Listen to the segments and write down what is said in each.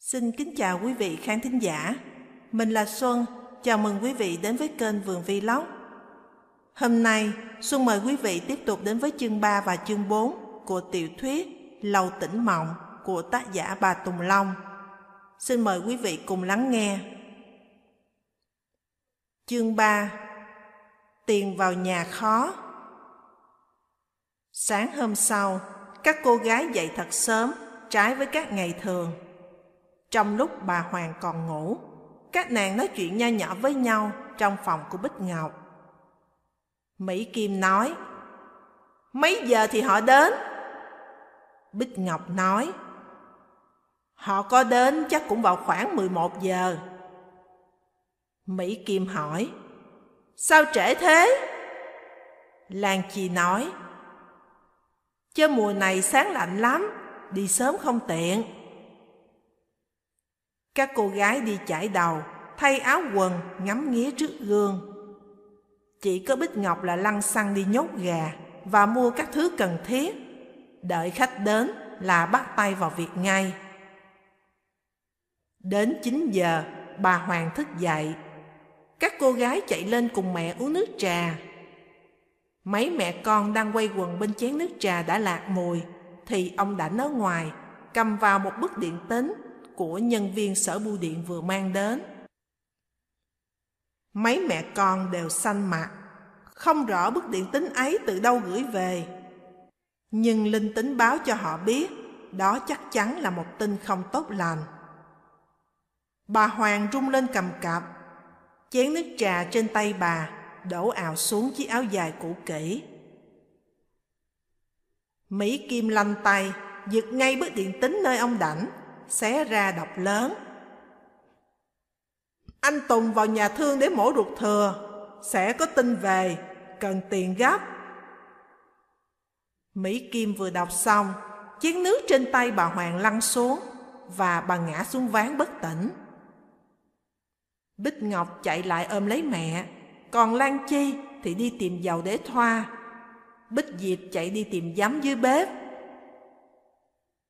Xin kính chào quý vị khán thính giả. Mình là Xuân, chào mừng quý vị đến với kênh Vườn Vlog. Hôm nay, Xuân mời quý vị tiếp tục đến với chương 3 và chương 4 của tiểu thuyết Lầu Tỉnh Mộng của tác giả bà Tùng Long. Xin mời quý vị cùng lắng nghe. Chương 3 Tiền vào nhà khó Sáng hôm sau, các cô gái dậy thật sớm, trái với các ngày thường. Trong lúc bà Hoàng còn ngủ, các nàng nói chuyện nho nhỏ với nhau trong phòng của Bích Ngọc. Mỹ Kim nói, Mấy giờ thì họ đến? Bích Ngọc nói, Họ có đến chắc cũng vào khoảng 11 giờ. Mỹ Kim hỏi, Sao trễ thế? Lan Chi nói, chơi mùa này sáng lạnh lắm, đi sớm không tiện. Các cô gái đi chải đầu, thay áo quần, ngắm nghía trước gương. Chỉ có Bích Ngọc là lăn xăng đi nhốt gà và mua các thứ cần thiết. Đợi khách đến là bắt tay vào việc ngay. Đến 9 giờ, bà Hoàng thức dậy. Các cô gái chạy lên cùng mẹ uống nước trà. Mấy mẹ con đang quay quần bên chén nước trà đã lạc mùi, thì ông đã ở ngoài, cầm vào một bức điện tính của nhân viên sở bưu điện vừa mang đến. Mấy mẹ con đều xanh mặt, không rõ bức điện tính ấy từ đâu gửi về. Nhưng linh tính báo cho họ biết, đó chắc chắn là một tin không tốt lành. Bà Hoàng rung lên cầm cặp, chén nước trà trên tay bà đổ ào xuống chiếc áo dài cũ kỹ. Mỹ Kim lanh tay, giật ngay bức điện tính nơi ông đảnh, xé ra đọc lớn. Anh Tùng vào nhà thương để mổ ruột thừa, sẽ có tin về, cần tiền gấp. Mỹ Kim vừa đọc xong, chén nước trên tay bà Hoàng lăn xuống và bà ngã xuống ván bất tỉnh. Bích Ngọc chạy lại ôm lấy mẹ, còn Lan Chi thì đi tìm dầu để thoa. Bích Diệp chạy đi tìm giấm dưới bếp.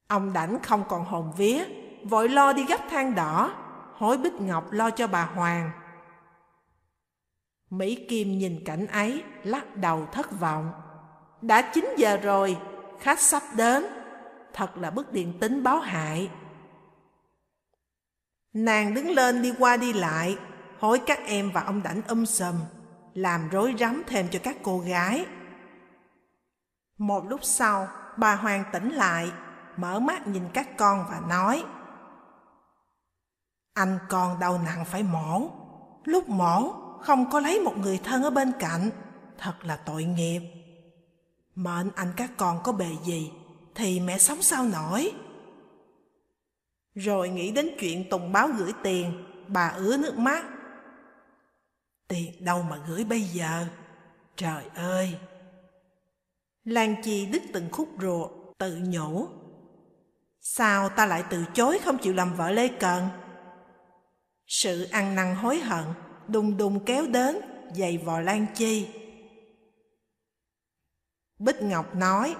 Ông Đảnh không còn hồn vía, vội lo đi gấp than đỏ, hối Bích Ngọc lo cho bà Hoàng. Mỹ Kim nhìn cảnh ấy, lắc đầu thất vọng. Đã 9 giờ rồi, khách sắp đến, thật là bức điện tính báo hại. Nàng đứng lên đi qua đi lại, hối các em và ông Đảnh um sầm, làm rối rắm thêm cho các cô gái. Một lúc sau, bà Hoàng tỉnh lại, mở mắt nhìn các con và nói Anh con đau nặng phải mổ, lúc mổ không có lấy một người thân ở bên cạnh, thật là tội nghiệp. Mệnh anh các con có bề gì thì mẹ sống sao nổi. Rồi nghĩ đến chuyện Tùng báo gửi tiền, bà ứa nước mắt. Tiền đâu mà gửi bây giờ? Trời ơi! Lan Chi đứt từng khúc ruột, tự nhủ. Sao ta lại từ chối không chịu làm vợ Lê Cần? Sự ăn năn hối hận, đùng đùng kéo đến, dày vò Lan Chi. Bích Ngọc nói,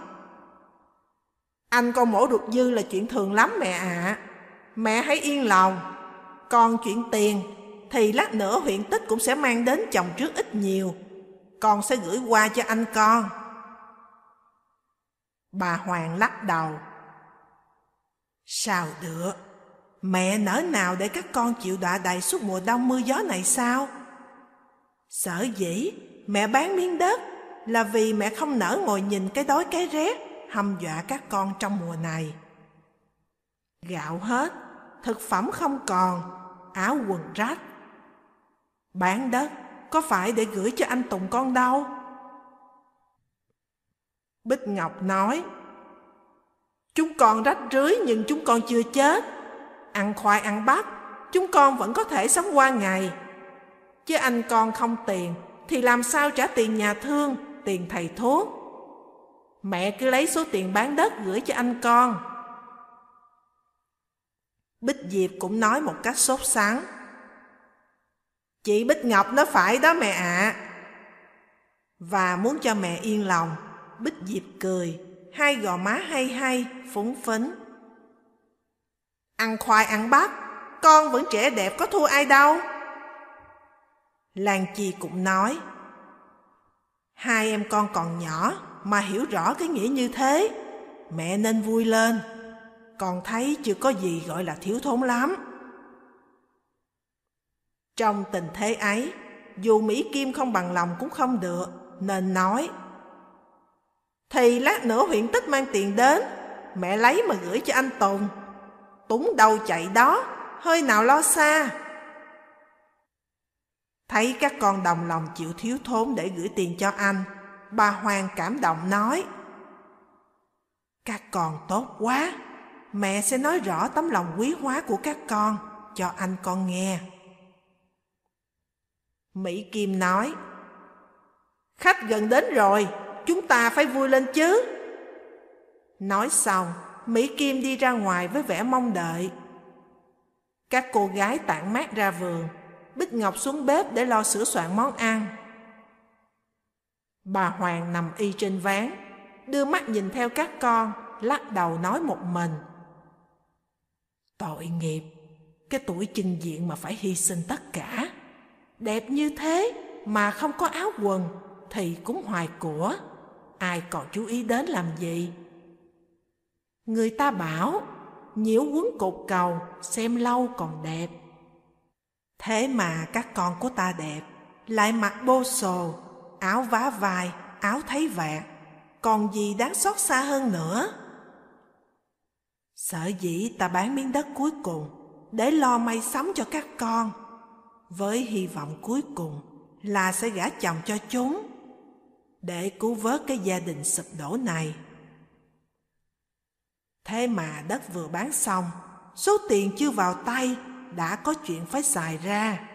Anh con mổ đục dư là chuyện thường lắm mẹ ạ. À. Mẹ hãy yên lòng. Còn chuyện tiền thì lát nữa huyện tích cũng sẽ mang đến chồng trước ít nhiều. Con sẽ gửi qua cho anh con. Bà Hoàng lắc đầu. Sao được? Mẹ nỡ nào để các con chịu đọa đầy suốt mùa đông mưa gió này sao? Sở dĩ mẹ bán miếng đất là vì mẹ không nỡ ngồi nhìn cái đói cái rét hăm dọa các con trong mùa này. Gạo hết, thực phẩm không còn, áo quần rách. Bán đất có phải để gửi cho anh Tùng con đâu? Bích Ngọc nói Chúng con rách rưới nhưng chúng con chưa chết. Ăn khoai ăn bắp Chúng con vẫn có thể sống qua ngày. Chứ anh con không tiền Thì làm sao trả tiền nhà thương Tiền thầy thuốc? Mẹ cứ lấy số tiền bán đất gửi cho anh con. Bích Diệp cũng nói một cách sốt sắng Chị Bích Ngọc nó phải đó mẹ ạ. Và muốn cho mẹ yên lòng Bích Diệp cười, hai gò má hay hay, phúng phấn. Ăn khoai ăn bắp, con vẫn trẻ đẹp có thua ai đâu. Lan Chi cũng nói, Hai em con còn nhỏ mà hiểu rõ cái nghĩa như thế, mẹ nên vui lên. Con thấy chưa có gì gọi là thiếu thốn lắm. Trong tình thế ấy, dù Mỹ Kim không bằng lòng cũng không được, nên nói. Thì lát nữa huyện tích mang tiền đến, mẹ lấy mà gửi cho anh Tùng. Túng đầu chạy đó, hơi nào lo xa. Thấy các con đồng lòng chịu thiếu thốn để gửi tiền cho anh, bà Hoàng cảm động nói. Các con tốt quá, mẹ sẽ nói rõ tấm lòng quý hóa của các con cho anh con nghe. Mỹ Kim nói, Khách gần đến rồi, chúng ta phải vui lên chứ. Nói xong, Mỹ Kim đi ra ngoài với vẻ mong đợi. Các cô gái tản mát ra vườn, Bích Ngọc xuống bếp để lo sửa soạn món ăn. Bà Hoàng nằm y trên ván, đưa mắt nhìn theo các con, lắc đầu nói một mình. Tội nghiệp, cái tuổi trình diện mà phải hy sinh tất cả. Đẹp như thế mà không có áo quần thì cũng hoài của. Ai còn chú ý đến làm gì? Người ta bảo, nhiễu quấn cột cầu, xem lâu còn đẹp. Thế mà các con của ta đẹp, lại mặc bô sồ, áo vá vai, áo thấy vẹt, còn gì đáng xót xa hơn nữa. Sở dĩ ta bán miếng đất cuối cùng để lo may sắm cho các con, với hy vọng cuối cùng là sẽ gả chồng cho chúng, để cứu vớt cái gia đình sụp đổ này. Thế mà đất vừa bán xong, số tiền chưa vào tay đã có chuyện phải xài ra.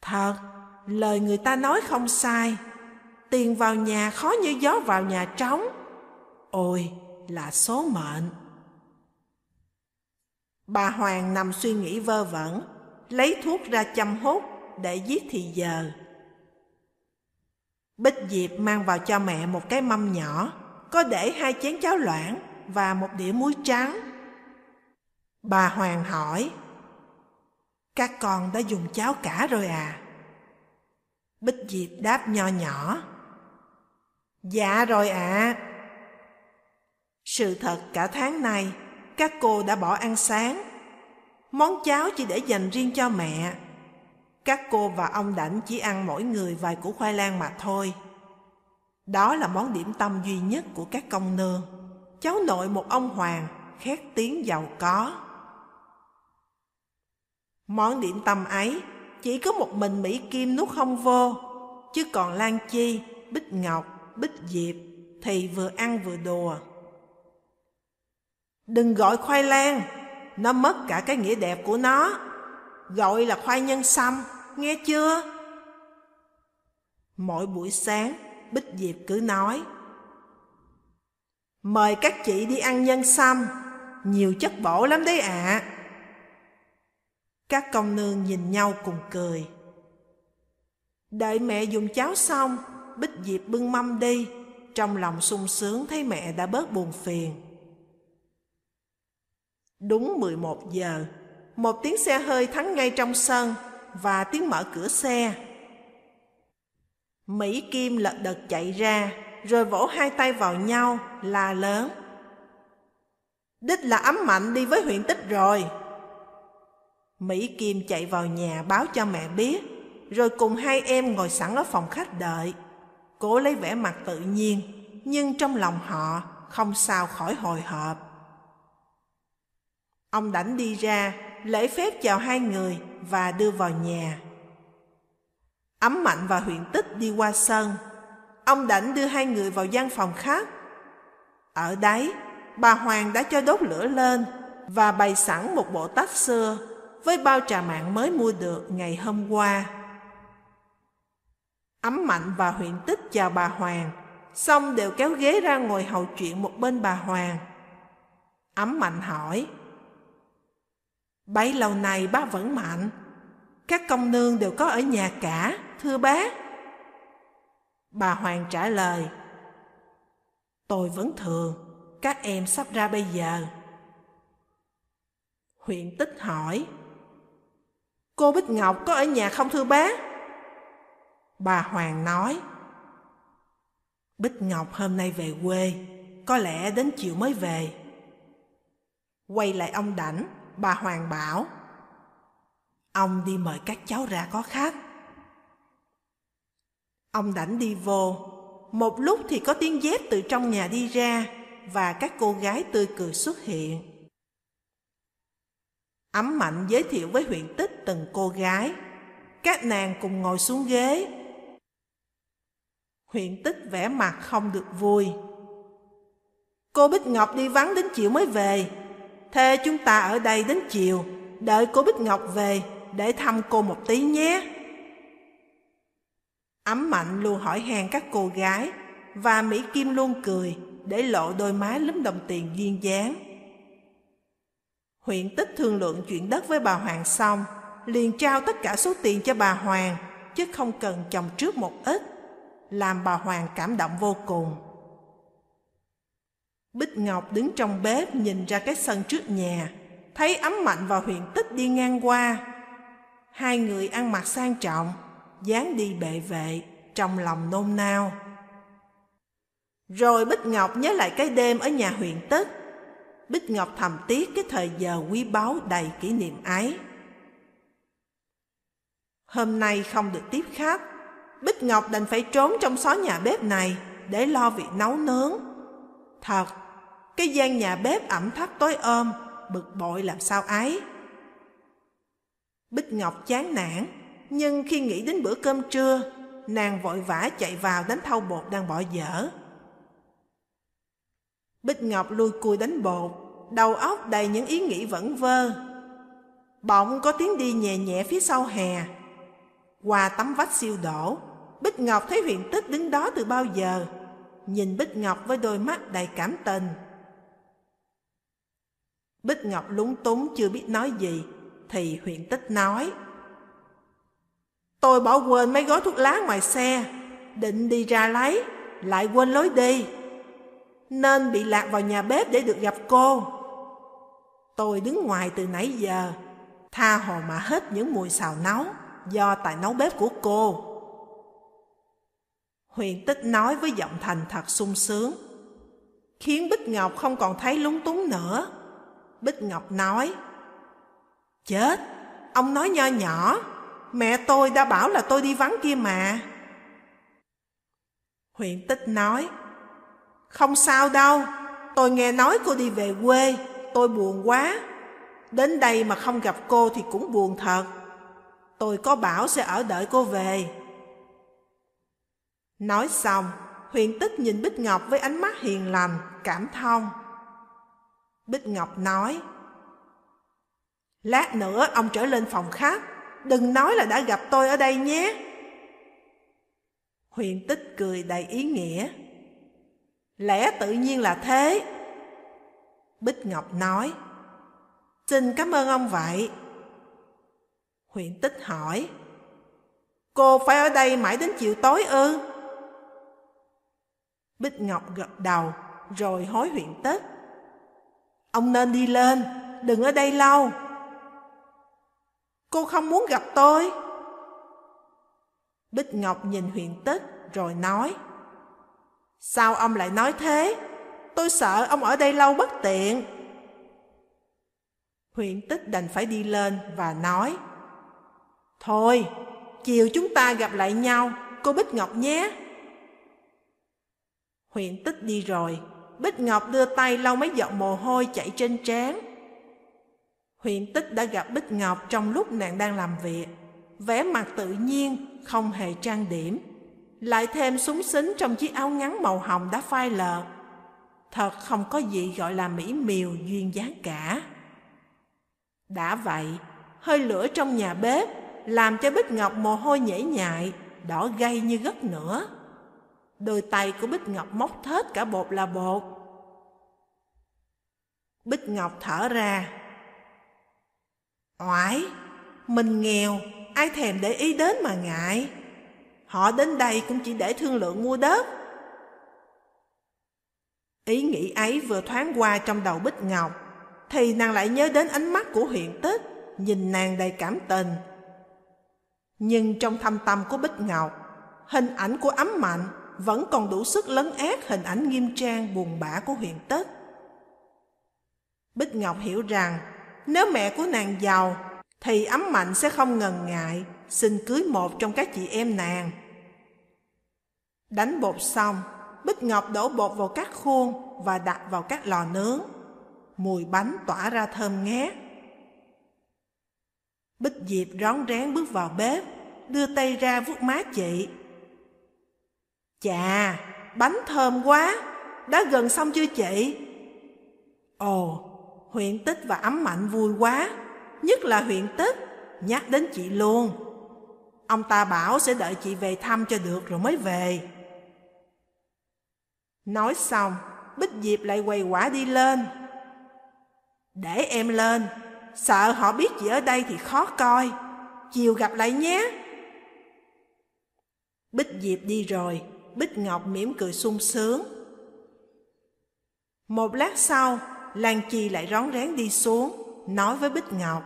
Thật, lời người ta nói không sai. Tiền vào nhà khó như gió vào nhà trống. Ôi, là số mệnh. Bà Hoàng nằm suy nghĩ vơ vẩn, lấy thuốc ra chăm hút để giết thì giờ. Bích Diệp mang vào cho mẹ một cái mâm nhỏ, có để hai chén cháo loãng và một đĩa muối trắng. Bà Hoàng hỏi, Các con đã dùng cháo cả rồi à? Bích Diệp đáp nho nhỏ, Dạ rồi ạ. À. Sự thật cả tháng nay, các cô đã bỏ ăn sáng. Món cháo chỉ để dành riêng cho mẹ. Các cô và ông Đảnh chỉ ăn mỗi người vài củ khoai lang mà thôi. Đó là món điểm tâm duy nhất của các công nương. Cháu nội một ông hoàng, khét tiếng giàu có. Món điểm tâm ấy chỉ có một mình Mỹ Kim nuốt không vô, chứ còn Lan Chi, Bích Ngọc, Bích Diệp thì vừa ăn vừa đùa. Đừng gọi khoai lang, nó mất cả cái nghĩa đẹp của nó. Gọi là khoai nhân sâm, nghe chưa? Mỗi buổi sáng, Bích Diệp cứ nói Mời các chị đi ăn nhân sâm, nhiều chất bổ lắm đấy ạ. À. Các công nương nhìn nhau cùng cười. Đợi mẹ dùng cháo xong, Bích Diệp bưng mâm đi, trong lòng sung sướng thấy mẹ đã bớt buồn phiền. Đúng 11 giờ, một tiếng xe hơi thắng ngay trong sân và tiếng mở cửa xe. Mỹ Kim lật đật chạy ra, rồi vỗ hai tay vào nhau, la lớn. Đích là ấm mạnh đi với huyện tích rồi. Mỹ Kim chạy vào nhà báo cho mẹ biết, rồi cùng hai em ngồi sẵn ở phòng khách đợi. Cố lấy vẻ mặt tự nhiên, nhưng trong lòng họ không sao khỏi hồi hộp. Ông Đảnh đi ra, lễ phép chào hai người và đưa vào nhà. Ấm Mạnh và huyện tích đi qua sân. Ông Đảnh đưa hai người vào gian phòng khác. Ở đấy, bà Hoàng đã cho đốt lửa lên và bày sẵn một bộ tách xưa với bao trà mạn mới mua được ngày hôm qua. Ấm Mạnh và huyện tích chào bà Hoàng, xong đều kéo ghế ra ngồi hầu chuyện một bên bà Hoàng. Ấm Mạnh hỏi, Bấy lâu nay bác vẫn mạnh, các công nương đều có ở nhà cả, thưa bác. Bà Hoàng trả lời, Tôi vẫn thường, các em sắp ra bây giờ. Huyện tích hỏi. Cô Bích Ngọc có ở nhà không thưa bác? Bà Hoàng nói. Bích Ngọc hôm nay về quê, có lẽ đến chiều mới về. Quay lại ông Đảnh, bà Hoàng bảo. Ông đi mời các cháu ra có khách. Ông Đảnh đi vô, một lúc thì có tiếng dép từ trong nhà đi ra và các cô gái tươi cười xuất hiện. Ấm Mạnh giới thiệu với huyện tích từng cô gái. Các nàng cùng ngồi xuống ghế. Huyện tích vẻ mặt không được vui. Cô Bích Ngọc đi vắng đến chiều mới về. Thế chúng ta ở đây đến chiều, đợi cô Bích Ngọc về để thăm cô một tí nhé. Ấm Mạnh luôn hỏi han các cô gái và Mỹ Kim luôn cười để lộ đôi má lúm đồng tiền duyên dáng. Huyện tích thương lượng chuyện đất với bà Hoàng xong, liền trao tất cả số tiền cho bà Hoàng, chứ không cần chồng trước một ít, làm bà Hoàng cảm động vô cùng. Bích Ngọc đứng trong bếp nhìn ra cái sân trước nhà, thấy ấm mạnh và huyện tích đi ngang qua. Hai người ăn mặc sang trọng, dáng đi bệ vệ, trong lòng nôn nao. Rồi Bích Ngọc nhớ lại cái đêm ở nhà huyện tích. Bích Ngọc thầm tiếc cái thời giờ quý báu đầy kỷ niệm ấy. Hôm nay không được tiếp khách, Bích Ngọc đành phải trốn trong xó nhà bếp này để lo việc nấu nướng. Thật, cái gian nhà bếp ẩm thấp tối ôm, bực bội làm sao ấy. Bích Ngọc chán nản, nhưng khi nghĩ đến bữa cơm trưa, nàng vội vã chạy vào đánh thau bột đang bỏ dở. Bích Ngọc lui cùi đánh bột, đầu óc đầy những ý nghĩ vẩn vơ. Bỗng có tiếng đi nhẹ nhẹ phía sau hè. Qua tấm vách siêu đổ, Bích Ngọc thấy huyện tích đứng đó từ bao giờ, nhìn Bích Ngọc với đôi mắt đầy cảm tình. Bích Ngọc lúng túng chưa biết nói gì, thì huyện tích nói. Tôi bỏ quên mấy gói thuốc lá ngoài xe, định đi ra lấy, lại quên lối đi. Nên bị lạc vào nhà bếp để được gặp cô. Tôi đứng ngoài từ nãy giờ, tha hồ mà hết những mùi xào nấu do tài nấu bếp của cô. Huyền tích nói với giọng thành thật sung sướng, khiến Bích Ngọc không còn thấy lúng túng nữa. Bích Ngọc nói, Chết, ông nói nho nhỏ, mẹ tôi đã bảo là tôi đi vắng kia mà. Huyền tích nói, Không sao đâu, tôi nghe nói cô đi về quê, tôi buồn quá. Đến đây mà không gặp cô thì cũng buồn thật. Tôi có bảo sẽ ở đợi cô về. Nói xong, huyền tích nhìn Bích Ngọc với ánh mắt hiền lành, cảm thông. Bích Ngọc nói, Lát nữa ông trở lên phòng khác, đừng nói là đã gặp tôi ở đây nhé. Huyền tích cười đầy ý nghĩa. Lẽ tự nhiên là thế. Bích Ngọc nói, Xin cảm ơn ông vậy. Huyền tích hỏi, Cô phải ở đây mãi đến chiều tối ư? Bích Ngọc gật đầu, rồi hối huyện tích. Ông nên đi lên, đừng ở đây lâu. Cô không muốn gặp tôi. Bích Ngọc nhìn huyện tích rồi nói. Sao ông lại nói thế? Tôi sợ ông ở đây lâu bất tiện. Huyện tích đành phải đi lên và nói. Thôi, chiều chúng ta gặp lại nhau, cô Bích Ngọc nhé. Huyện tích đi rồi, Bích Ngọc đưa tay lau mấy giọt mồ hôi chảy trên trán. Huyện tích đã gặp Bích Ngọc trong lúc nàng đang làm việc, vẻ mặt tự nhiên, không hề trang điểm, lại thêm súng xính trong chiếc áo ngắn màu hồng đã phai lờ. Thật không có gì gọi là mỹ miều duyên dáng cả. Đã vậy, hơi lửa trong nhà bếp làm cho Bích Ngọc mồ hôi nhễ nhại, đỏ gay như gất nữa. Đôi tay của Bích Ngọc móc thết cả bột là bột. Bích Ngọc thở ra. Oải, mình nghèo, ai thèm để ý đến mà ngại. Họ đến đây cũng chỉ để thương lượng mua đất. Ý nghĩ ấy vừa thoáng qua trong đầu Bích Ngọc, thì nàng lại nhớ đến ánh mắt của huyện tích, nhìn nàng đầy cảm tình. Nhưng trong thâm tâm của Bích Ngọc, hình ảnh của ấm mạnh vẫn còn đủ sức lấn át hình ảnh nghiêm trang buồn bã của huyện Tất. Bích Ngọc hiểu rằng nếu mẹ của nàng giàu thì ấm mạnh sẽ không ngần ngại xin cưới một trong các chị em nàng. Đánh bột xong, Bích Ngọc đổ bột vào các khuôn và đặt vào các lò nướng. Mùi bánh tỏa ra thơm ngát. Bích Diệp rón rén bước vào bếp, đưa tay ra vuốt má chị. Chà, bánh thơm quá, đã gần xong chưa chị? Ồ, huyện tích và ấm mạnh vui quá, nhất là huyện tích, nhắc đến chị luôn. Ông ta bảo sẽ đợi chị về thăm cho được rồi mới về. Nói xong, Bích Diệp lại quầy quả đi lên. Để em lên, sợ họ biết chị ở đây thì khó coi. Chiều gặp lại nhé. Bích Diệp đi rồi, Bích Ngọc mỉm cười sung sướng. Một lát sau, Lan Chi lại rón rén đi xuống, nói với Bích Ngọc.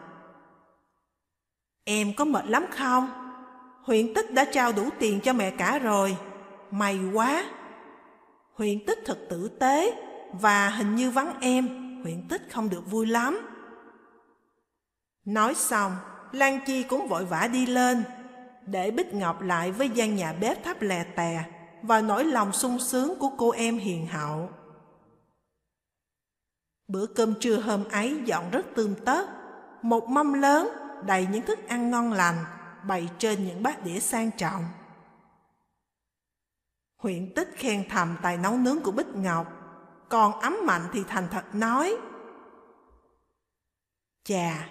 Em có mệt lắm không? Huyện tích đã trao đủ tiền cho mẹ cả rồi. May quá! Huyện tích thật tử tế và hình như vắng em, huyện tích không được vui lắm. Nói xong, Lan Chi cũng vội vã đi lên, để Bích Ngọc lại với gian nhà bếp thắp lè tè và nỗi lòng sung sướng của cô em hiền hậu. Bữa cơm trưa hôm ấy dọn rất tươm tất, một mâm lớn đầy những thức ăn ngon lành bày trên những bát đĩa sang trọng. Huyện tích khen thầm tài nấu nướng của Bích Ngọc, còn ấm mạnh thì thành thật nói. Chà,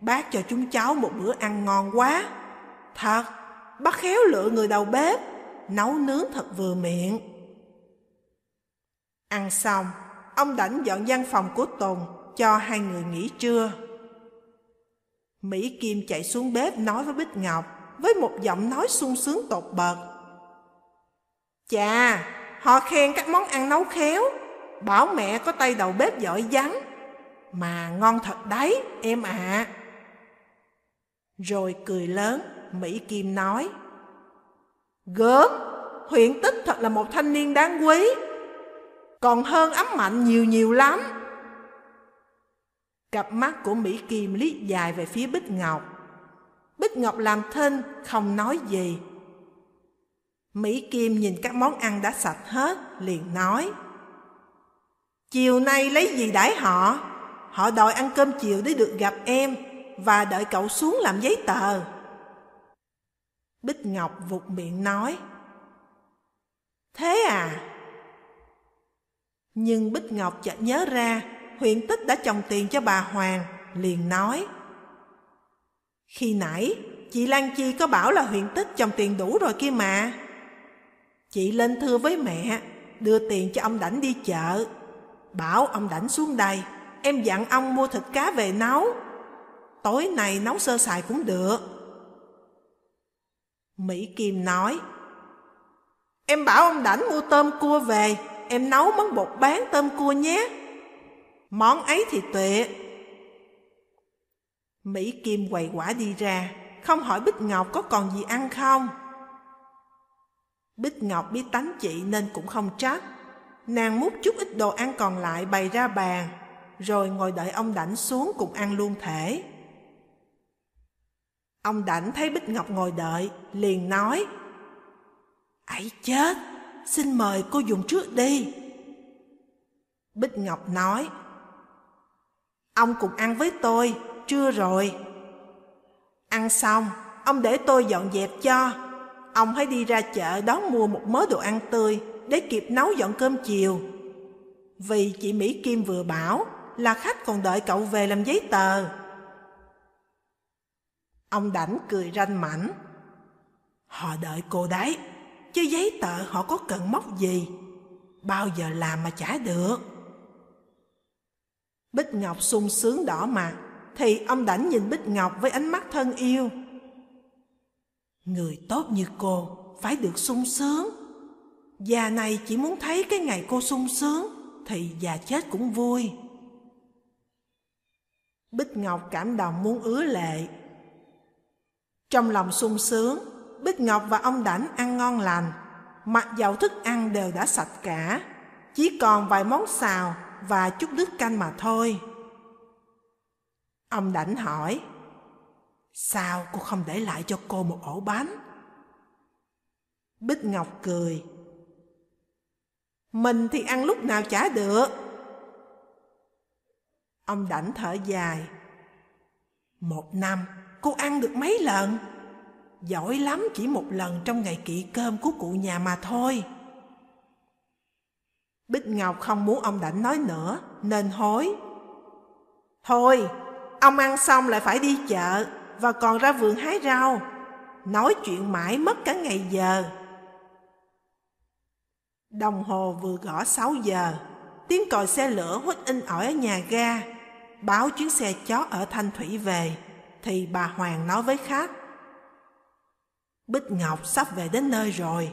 bác cho chúng cháu một bữa ăn ngon quá. Thật, bác khéo lựa người đầu bếp, nấu nướng thật vừa miệng. Ăn xong, ông đảnh dọn văn phòng của Tùng cho hai người nghỉ trưa. Mỹ Kim chạy xuống bếp nói với Bích Ngọc với một giọng nói sung sướng tột bật. Chà, họ khen các món ăn nấu khéo, bảo mẹ có tay đầu bếp giỏi vắng. Mà ngon thật đấy, em ạ. À. Rồi cười lớn, Mỹ Kim nói. Gớm, huyện tích thật là một thanh niên đáng quý. Còn hơn ấm mạnh nhiều nhiều lắm. Cặp mắt của Mỹ Kim liếc dài về phía Bích Ngọc. Bích Ngọc làm thinh, không nói gì. Mỹ Kim nhìn các món ăn đã sạch hết, liền nói. Chiều nay lấy gì đãi họ? Họ đòi ăn cơm chiều để được gặp em và đợi cậu xuống làm giấy tờ. Bích Ngọc vụt miệng nói. Thế à? Nhưng Bích Ngọc chợt nhớ ra huyện tích đã trồng tiền cho bà Hoàng, liền nói. Khi nãy, chị Lan Chi có bảo là huyện tích trồng tiền đủ rồi kia mà. Chị lên thưa với mẹ, đưa tiền cho ông Đảnh đi chợ. Bảo ông Đảnh xuống đây, em dặn ông mua thịt cá về nấu. Tối nay nấu sơ sài cũng được. Mỹ Kim nói, Em bảo ông Đảnh mua tôm cua về, em nấu món bột bán tôm cua nhé. Món ấy thì tuyệt. Mỹ Kim quầy quả đi ra, không hỏi Bích Ngọc có còn gì ăn không. Bích Ngọc biết tánh chị nên cũng không trách. Nàng múc chút ít đồ ăn còn lại bày ra bàn, rồi ngồi đợi ông Đảnh xuống cùng ăn luôn thể. Ông Đảnh thấy Bích Ngọc ngồi đợi, liền nói ấy chết, xin mời cô dùng trước đi. Bích Ngọc nói Ông cùng ăn với tôi, trưa rồi. Ăn xong, ông để tôi dọn dẹp cho. Ông hãy đi ra chợ đón mua một mớ đồ ăn tươi để kịp nấu dọn cơm chiều. Vì chị Mỹ Kim vừa bảo là khách còn đợi cậu về làm giấy tờ. Ông Đảnh cười ranh mảnh. Họ đợi cô đấy, chứ giấy tờ họ có cần móc gì. Bao giờ làm mà trả được. Bích Ngọc sung sướng đỏ mặt, thì ông Đảnh nhìn Bích Ngọc với ánh mắt thân yêu. Người tốt như cô phải được sung sướng. Già này chỉ muốn thấy cái ngày cô sung sướng, thì già chết cũng vui. Bích Ngọc cảm động muốn ứa lệ. Trong lòng sung sướng, Bích Ngọc và ông Đảnh ăn ngon lành, mặc dầu thức ăn đều đã sạch cả, chỉ còn vài món xào và chút nước canh mà thôi. Ông Đảnh hỏi, Sao cô không để lại cho cô một ổ bánh? Bích Ngọc cười. Mình thì ăn lúc nào chả được. Ông Đảnh thở dài. Một năm, cô ăn được mấy lần? Giỏi lắm chỉ một lần trong ngày kỵ cơm của cụ nhà mà thôi. Bích Ngọc không muốn ông Đảnh nói nữa, nên hối. Thôi, ông ăn xong lại phải đi chợ và còn ra vườn hái rau. Nói chuyện mãi mất cả ngày giờ. Đồng hồ vừa gõ 6 giờ, tiếng còi xe lửa hút in ỏi ở nhà ga, báo chuyến xe chó ở Thanh Thủy về, thì bà Hoàng nói với khách. Bích Ngọc sắp về đến nơi rồi.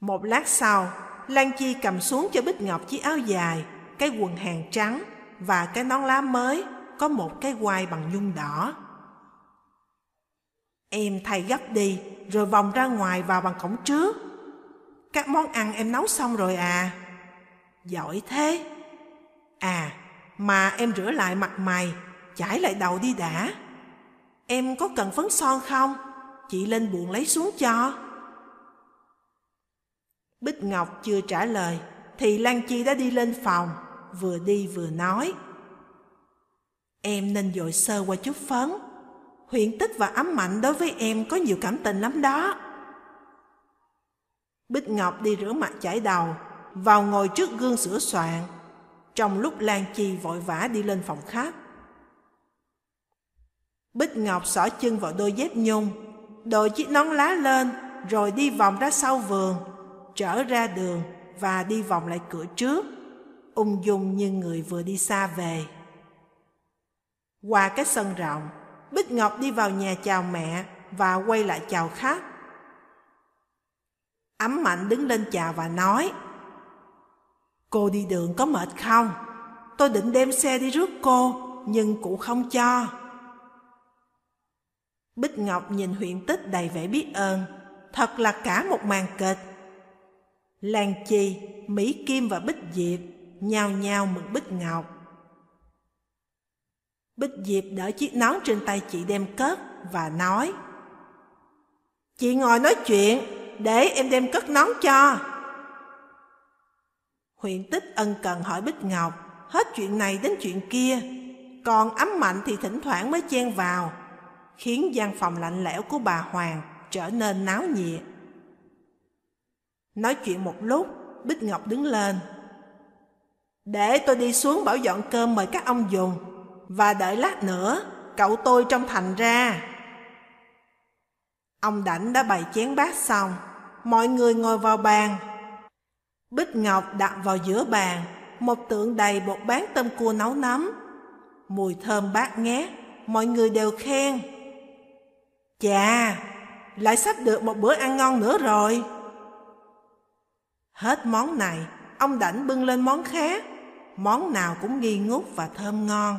Một lát sau, Lan Chi cầm xuống cho Bích Ngọc chiếc áo dài, cái quần hàng trắng và cái nón lá mới có một cái quai bằng nhung đỏ. Em thay gấp đi, rồi vòng ra ngoài vào bằng cổng trước. Các món ăn em nấu xong rồi à? Giỏi thế. À, mà em rửa lại mặt mày, chải lại đầu đi đã. Em có cần phấn son không? Chị lên buồn lấy xuống cho. Bích Ngọc chưa trả lời, thì Lan Chi đã đi lên phòng, vừa đi vừa nói. Em nên dội sơ qua chút phấn. Huyện tích và ấm mạnh đối với em có nhiều cảm tình lắm đó. Bích Ngọc đi rửa mặt chải đầu, vào ngồi trước gương sửa soạn. Trong lúc Lan Chi vội vã đi lên phòng khác Bích Ngọc xỏ chân vào đôi dép nhung, đội chiếc nón lá lên, rồi đi vòng ra sau vườn, trở ra đường và đi vòng lại cửa trước, ung dung như người vừa đi xa về. Qua cái sân rộng, Bích Ngọc đi vào nhà chào mẹ và quay lại chào khách. Ấm Mạnh đứng lên chào và nói Cô đi đường có mệt không? Tôi định đem xe đi rước cô, nhưng cụ không cho. Bích Ngọc nhìn huyện tích đầy vẻ biết ơn, thật là cả một màn kịch. Lan Chi, Mỹ Kim và Bích Diệp nhao nhao mừng Bích Ngọc. Bích Diệp đỡ chiếc nón trên tay chị đem cất và nói Chị ngồi nói chuyện, để em đem cất nón cho. Huyện tích ân cần hỏi Bích Ngọc, hết chuyện này đến chuyện kia, còn ấm mạnh thì thỉnh thoảng mới chen vào, khiến gian phòng lạnh lẽo của bà Hoàng trở nên náo nhiệt. Nói chuyện một lúc, Bích Ngọc đứng lên. Để tôi đi xuống bảo dọn cơm mời các ông dùng, và đợi lát nữa, cậu tôi trong thành ra. Ông Đảnh đã bày chén bát xong, mọi người ngồi vào bàn. Bích Ngọc đặt vào giữa bàn, một tượng đầy bột bán tôm cua nấu nấm. Mùi thơm bát ngát, mọi người đều khen. Chà, lại sắp được một bữa ăn ngon nữa rồi. Hết món này, ông Đảnh bưng lên món khác, món nào cũng nghi ngút và thơm ngon.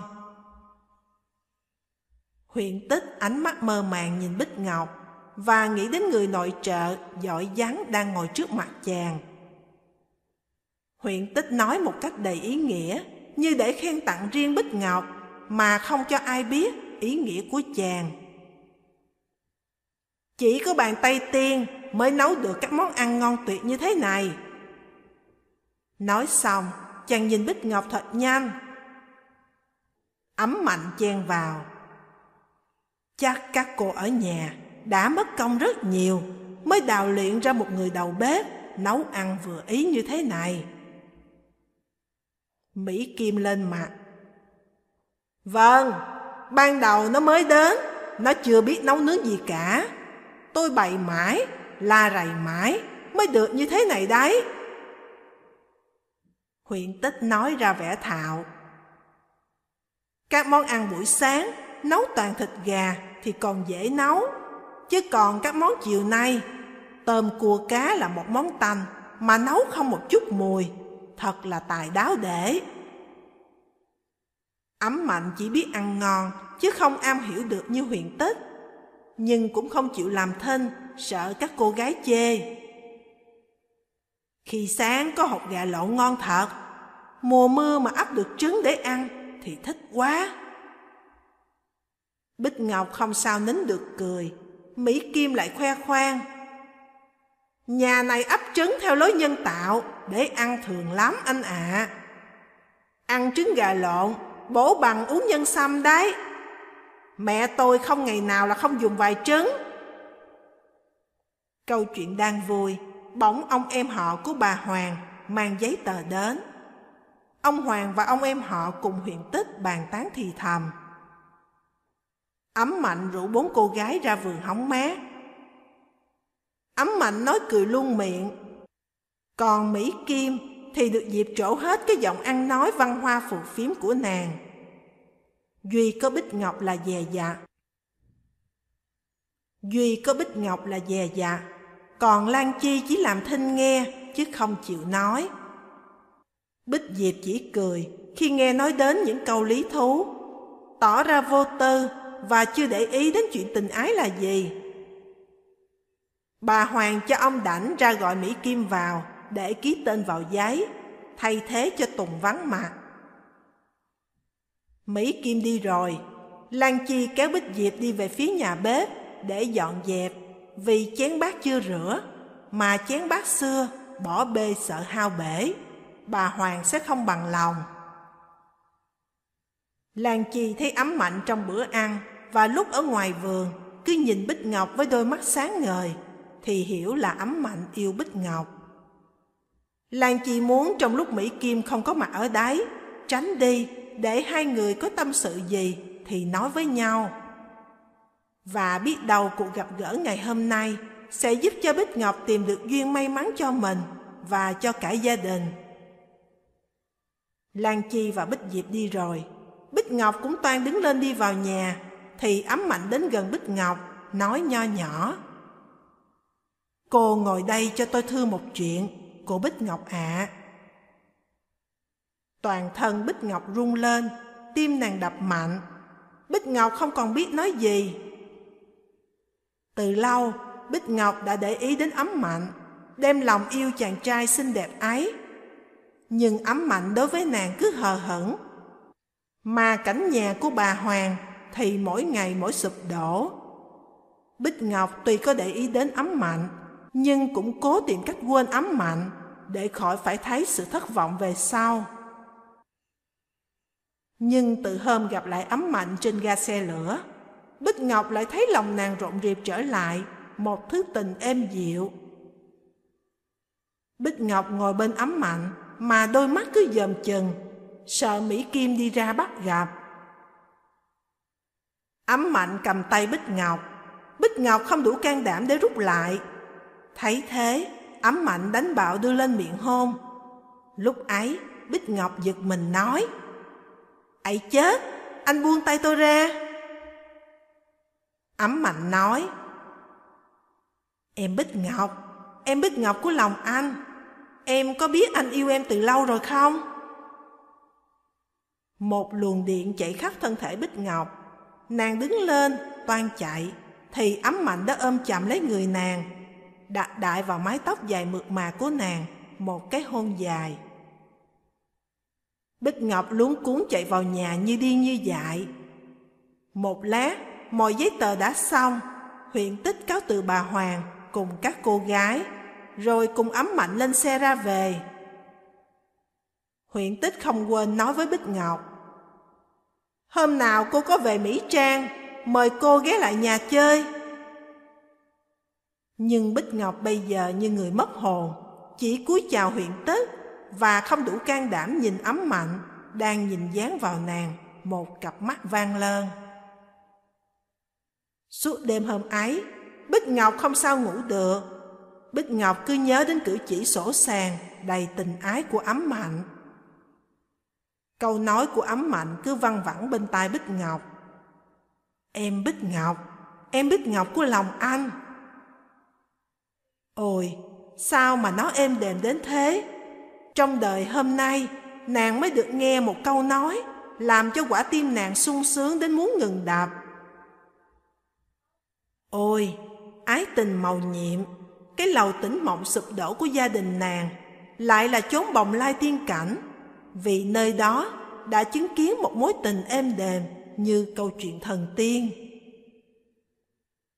Huyện tích ánh mắt mơ màng nhìn Bích Ngọc và nghĩ đến người nội trợ giỏi vắng đang ngồi trước mặt chàng. Huyện tích nói một cách đầy ý nghĩa như để khen tặng riêng Bích Ngọc mà không cho ai biết ý nghĩa của chàng. Chỉ có bàn tay tiên mới nấu được các món ăn ngon tuyệt như thế này. Nói xong, chàng nhìn Bích Ngọc thật nhanh. Ấm mạnh chen vào. Chắc các cô ở nhà đã mất công rất nhiều mới đào luyện ra một người đầu bếp nấu ăn vừa ý như thế này. Mỹ Kim lên mặt. Vâng, ban đầu nó mới đến, nó chưa biết nấu nướng gì cả. Tôi bày mãi, la rầy mãi mới được như thế này đấy. Huyện tích nói ra vẻ thạo. Các món ăn buổi sáng nấu toàn thịt gà thì còn dễ nấu. Chứ còn các món chiều nay, tôm cua cá là một món tanh mà nấu không một chút mùi, thật là tài đáo để. Ấm mạnh chỉ biết ăn ngon, chứ không am hiểu được như Huyện tích. Nhưng cũng không chịu làm thân sợ các cô gái chê. Khi sáng có hột gà lộn ngon thật, mùa mưa mà ấp được trứng để ăn thì thích quá. Bích Ngọc không sao nín được cười, Mỹ Kim lại khoe khoang. Nhà này ấp trứng theo lối nhân tạo, để ăn thường lắm anh ạ. À. Ăn trứng gà lộn, bổ bằng uống nhân sâm đấy. Mẹ tôi không ngày nào là không dùng vài trứng. Câu chuyện đang vui, bỗng ông em họ của bà Hoàng mang giấy tờ đến. Ông Hoàng và ông em họ cùng huyện tích bàn tán thì thầm. Ấm Mạnh rủ bốn cô gái ra vườn hóng mát. Ấm Mạnh nói cười luôn miệng. Còn Mỹ Kim thì được dịp trổ hết cái giọng ăn nói văn hoa phù phiếm của nàng. Duy có Bích Ngọc là dè dạ. Duy có Bích Ngọc là dè dạ, còn Lan Chi chỉ làm thinh nghe chứ không chịu nói. Bích Diệp chỉ cười khi nghe nói đến những câu lý thú, tỏ ra vô tư và chưa để ý đến chuyện tình ái là gì. Bà Hoàng cho ông Đảnh ra gọi Mỹ Kim vào để ký tên vào giấy, thay thế cho Tùng vắng mặt. Mỹ Kim đi rồi, Lan Chi kéo Bích Diệp đi về phía nhà bếp để dọn dẹp vì chén bát chưa rửa, mà chén bát xưa bỏ bê sợ hao bể, bà Hoàng sẽ không bằng lòng. Lan Chi thấy ấm mạnh trong bữa ăn và lúc ở ngoài vườn cứ nhìn Bích Ngọc với đôi mắt sáng ngời thì hiểu là ấm mạnh yêu Bích Ngọc. Lan Chi muốn trong lúc Mỹ Kim không có mặt ở đấy, tránh đi để hai người có tâm sự gì thì nói với nhau. Và biết đâu cuộc gặp gỡ ngày hôm nay sẽ giúp cho Bích Ngọc tìm được duyên may mắn cho mình và cho cả gia đình. Lan Chi và Bích Diệp đi rồi, Bích Ngọc cũng toan đứng lên đi vào nhà, thì ấm mạnh đến gần Bích Ngọc, nói nho nhỏ. Cô ngồi đây cho tôi thưa một chuyện, cô Bích Ngọc ạ. À. Toàn thân Bích Ngọc rung lên, tim nàng đập mạnh. Bích Ngọc không còn biết nói gì. Từ lâu, Bích Ngọc đã để ý đến ấm mạnh, đem lòng yêu chàng trai xinh đẹp ấy. Nhưng ấm mạnh đối với nàng cứ hờ hững. Mà cảnh nhà của bà Hoàng thì mỗi ngày mỗi sụp đổ. Bích Ngọc tuy có để ý đến ấm mạnh, nhưng cũng cố tìm cách quên ấm mạnh để khỏi phải thấy sự thất vọng về sau. Nhưng từ hôm gặp lại ấm mạnh trên ga xe lửa, Bích Ngọc lại thấy lòng nàng rộn rịp trở lại, một thứ tình êm dịu. Bích Ngọc ngồi bên ấm mạnh, mà đôi mắt cứ dòm chừng, sợ Mỹ Kim đi ra bắt gặp. Ấm mạnh cầm tay Bích Ngọc, Bích Ngọc không đủ can đảm để rút lại. Thấy thế, ấm mạnh đánh bạo đưa lên miệng hôn. Lúc ấy, Bích Ngọc giật mình nói, ấy chết, anh buông tay tôi ra. Ấm mạnh nói, Em Bích Ngọc, em Bích Ngọc của lòng anh, em có biết anh yêu em từ lâu rồi không? Một luồng điện chạy khắp thân thể Bích Ngọc, nàng đứng lên, toan chạy, thì ấm mạnh đã ôm chậm lấy người nàng, đặt đại vào mái tóc dài mượt mà của nàng, một cái hôn dài. Bích Ngọc luống cuốn chạy vào nhà như điên như dại. Một lát, mọi giấy tờ đã xong, huyện tích cáo từ bà Hoàng cùng các cô gái, rồi cùng ấm mạnh lên xe ra về. Huyện tích không quên nói với Bích Ngọc. Hôm nào cô có về Mỹ Trang, mời cô ghé lại nhà chơi. Nhưng Bích Ngọc bây giờ như người mất hồn, chỉ cúi chào huyện tích và không đủ can đảm nhìn ấm mạnh, đang nhìn dán vào nàng, một cặp mắt vang lơn. Suốt đêm hôm ấy, Bích Ngọc không sao ngủ được. Bích Ngọc cứ nhớ đến cử chỉ sổ sàng, đầy tình ái của ấm mạnh. Câu nói của ấm mạnh cứ văng vẳng bên tai Bích Ngọc. Em Bích Ngọc, em Bích Ngọc của lòng anh. Ôi, sao mà nó êm đềm đến thế? Trong đời hôm nay, nàng mới được nghe một câu nói làm cho quả tim nàng sung sướng đến muốn ngừng đập. Ôi, ái tình màu nhiệm, cái lầu tỉnh mộng sụp đổ của gia đình nàng lại là chốn bồng lai tiên cảnh, vì nơi đó đã chứng kiến một mối tình êm đềm như câu chuyện thần tiên.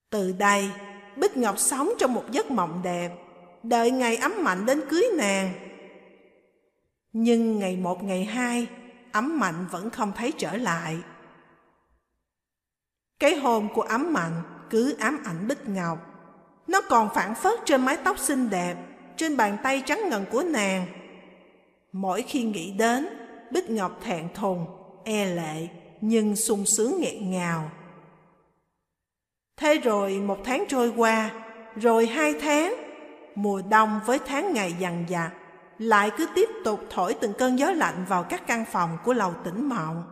Từ đây, Bích Ngọc sống trong một giấc mộng đẹp, đợi ngày ấm mạnh đến cưới nàng. Nhưng ngày một ngày hai, ấm mạnh vẫn không thấy trở lại. Cái hồn của ấm mạnh cứ ám ảnh Bích Ngọc. Nó còn phản phất trên mái tóc xinh đẹp, trên bàn tay trắng ngần của nàng. Mỗi khi nghĩ đến, Bích Ngọc thẹn thùng, e lệ, nhưng sung sướng nghẹn ngào. Thế rồi một tháng trôi qua, rồi hai tháng, mùa đông với tháng ngày dằn dặt, lại cứ tiếp tục thổi từng cơn gió lạnh vào các căn phòng của lầu tỉnh mộng.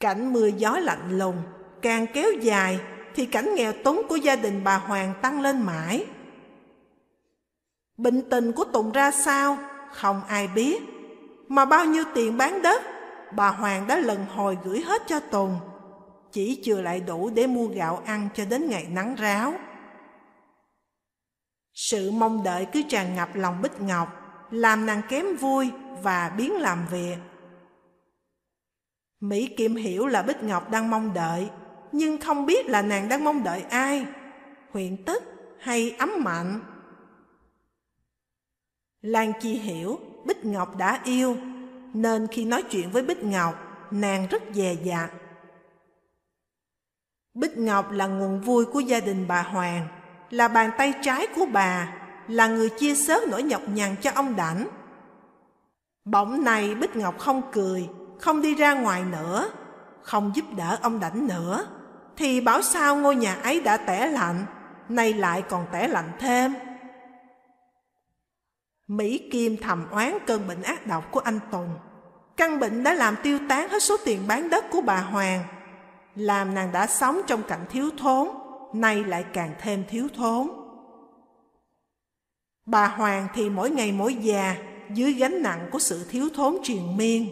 Cảnh mưa gió lạnh lùng, càng kéo dài thì cảnh nghèo túng của gia đình bà Hoàng tăng lên mãi. Bệnh tình của Tùng ra sao, không ai biết. Mà bao nhiêu tiền bán đất, bà Hoàng đã lần hồi gửi hết cho Tùng. Chỉ chưa lại đủ để mua gạo ăn cho đến ngày nắng ráo. Sự mong đợi cứ tràn ngập lòng Bích Ngọc, làm nàng kém vui và biến làm việc. Mỹ Kim hiểu là Bích Ngọc đang mong đợi, nhưng không biết là nàng đang mong đợi ai, huyện tức hay ấm mạnh. Lan Chi hiểu Bích Ngọc đã yêu, nên khi nói chuyện với Bích Ngọc, nàng rất dè dặt. Bích Ngọc là nguồn vui của gia đình bà Hoàng, là bàn tay trái của bà, là người chia sớt nỗi nhọc nhằn cho ông Đảnh. Bỗng này Bích Ngọc không cười, không đi ra ngoài nữa, không giúp đỡ ông Đảnh nữa, thì bảo sao ngôi nhà ấy đã tẻ lạnh, nay lại còn tẻ lạnh thêm. Mỹ Kim thầm oán cơn bệnh ác độc của anh Tùng. Căn bệnh đã làm tiêu tán hết số tiền bán đất của bà Hoàng, làm nàng đã sống trong cảnh thiếu thốn, nay lại càng thêm thiếu thốn. Bà Hoàng thì mỗi ngày mỗi già dưới gánh nặng của sự thiếu thốn triền miên.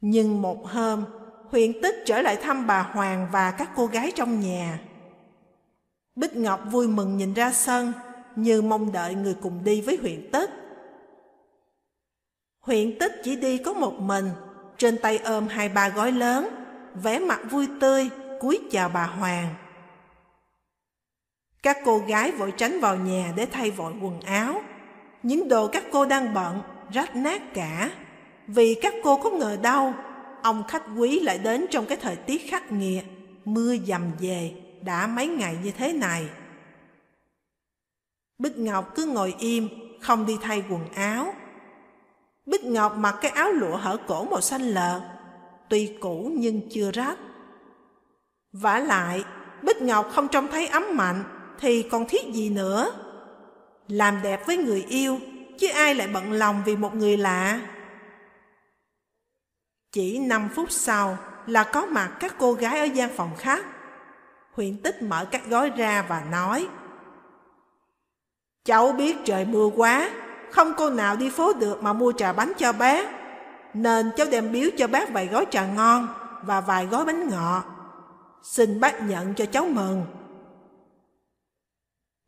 Nhưng một hôm, Huyền Tích trở lại thăm bà Hoàng và các cô gái trong nhà. Bích Ngọc vui mừng nhìn ra sân, như mong đợi người cùng đi với huyện Tích. Huyện Tích chỉ đi có một mình, trên tay ôm hai ba gói lớn, vẻ mặt vui tươi, cúi chào bà Hoàng. Các cô gái vội tránh vào nhà để thay vội quần áo. Những đồ các cô đang bận, rách nát cả. Vì các cô có ngờ đâu, ông khách quý lại đến trong cái thời tiết khắc nghiệt, mưa dầm về, đã mấy ngày như thế này. Bích Ngọc cứ ngồi im, không đi thay quần áo. Bích Ngọc mặc cái áo lụa hở cổ màu xanh lợt, tuy cũ nhưng chưa rách vả lại, Bích Ngọc không trông thấy ấm mạnh, thì còn thiết gì nữa. Làm đẹp với người yêu, chứ ai lại bận lòng vì một người lạ. Chỉ 5 phút sau là có mặt các cô gái ở gian phòng khác. Huyện tích mở các gói ra và nói Cháu biết trời mưa quá, không cô nào đi phố được mà mua trà bánh cho bác. Nên cháu đem biếu cho bác vài gói trà ngon và vài gói bánh ngọt. Xin bác nhận cho cháu mừng.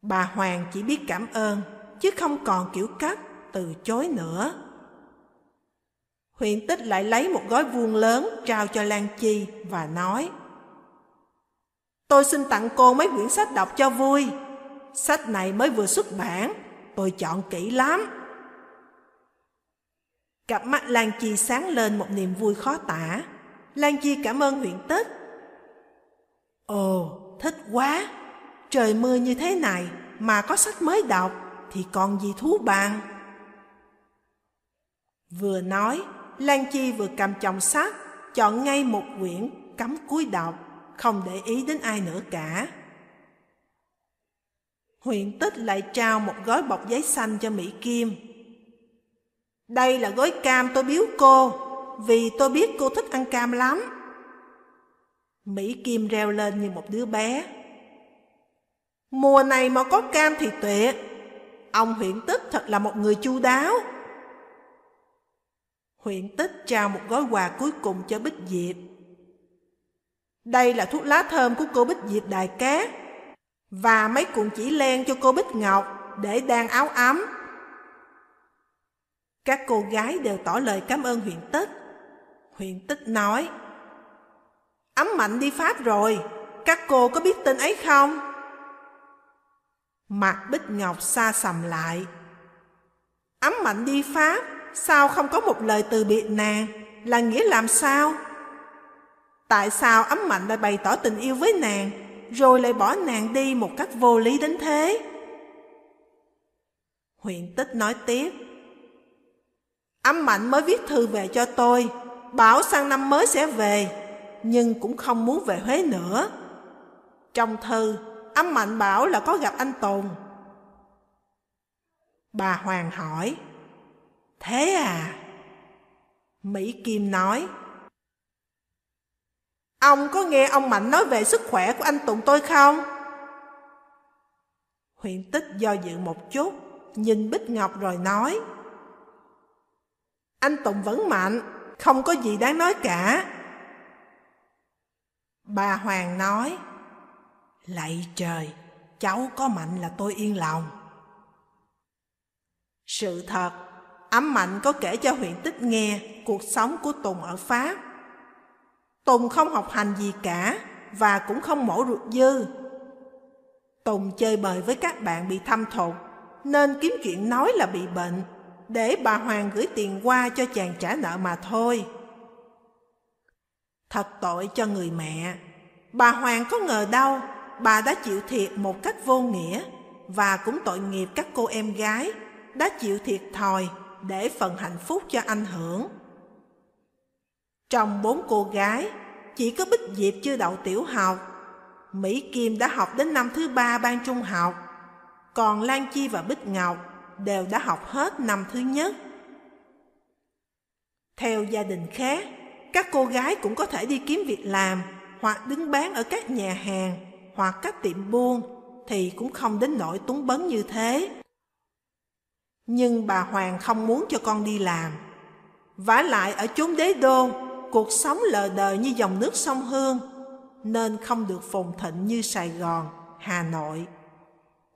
Bà Hoàng chỉ biết cảm ơn, chứ không còn kiểu cách từ chối nữa. Huyền tích lại lấy một gói vuông lớn trao cho Lan Chi và nói Tôi xin tặng cô mấy quyển sách đọc cho vui. Sách này mới vừa xuất bản, tôi chọn kỹ lắm. Cặp mắt Lan Chi sáng lên một niềm vui khó tả. Lan Chi cảm ơn huyện tích. Ồ, thích quá! Trời mưa như thế này mà có sách mới đọc thì còn gì thú bằng. Vừa nói, Lan Chi vừa cầm chồng sách, chọn ngay một quyển, cắm cúi đọc, không để ý đến ai nữa cả. Huyện Tích lại trao một gói bọc giấy xanh cho Mỹ Kim. Đây là gói cam tôi biếu cô, vì tôi biết cô thích ăn cam lắm. Mỹ Kim reo lên như một đứa bé. Mùa này mà có cam thì tuyệt. Ông huyện Tích thật là một người chu đáo. Huyện tích trao một gói quà cuối cùng cho Bích Diệp. Đây là thuốc lá thơm của cô Bích Diệp Đại Cát và mấy cuộn chỉ len cho cô Bích Ngọc để đan áo ấm. Các cô gái đều tỏ lời cảm ơn huyện tích. Huyện tích nói, Ấm mạnh đi Pháp rồi, các cô có biết tên ấy không? Mặt Bích Ngọc xa sầm lại. Ấm mạnh đi Pháp, sao không có một lời từ biệt nàng, là nghĩa làm sao? Tại sao ấm mạnh lại bày tỏ tình yêu với nàng, rồi lại bỏ nàng đi một cách vô lý đến thế? Huyện tích nói tiếp. Ấm mạnh mới viết thư về cho tôi, bảo sang năm mới sẽ về, nhưng cũng không muốn về Huế nữa. Trong thư, âm mạnh bảo là có gặp anh Tùng. Bà Hoàng hỏi, Thế à? Mỹ Kim nói, Ông có nghe ông Mạnh nói về sức khỏe của anh Tùng tôi không? Huyện tích do dự một chút, nhìn Bích Ngọc rồi nói, Anh Tùng vẫn mạnh, không có gì đáng nói cả. Bà Hoàng nói, Lạy trời, cháu có mạnh là tôi yên lòng. Sự thật, ấm mạnh có kể cho huyện tích nghe cuộc sống của Tùng ở Pháp. Tùng không học hành gì cả và cũng không mổ ruột dư. Tùng chơi bời với các bạn bị thâm thụt nên kiếm chuyện nói là bị bệnh để bà Hoàng gửi tiền qua cho chàng trả nợ mà thôi. Thật tội cho người mẹ. Bà Hoàng có ngờ đâu bà đã chịu thiệt một cách vô nghĩa và cũng tội nghiệp các cô em gái đã chịu thiệt thòi để phần hạnh phúc cho anh hưởng. Trong bốn cô gái, chỉ có Bích Diệp chưa đậu tiểu học. Mỹ Kim đã học đến năm thứ ba ban trung học, còn Lan Chi và Bích Ngọc đều đã học hết năm thứ nhất. Theo gia đình khác, các cô gái cũng có thể đi kiếm việc làm hoặc đứng bán ở các nhà hàng hoặc các tiệm buôn thì cũng không đến nỗi túng bấn như thế. Nhưng bà Hoàng không muốn cho con đi làm. vả lại ở chốn đế đô, cuộc sống lờ đờ như dòng nước sông Hương, nên không được phồn thịnh như Sài Gòn, Hà Nội.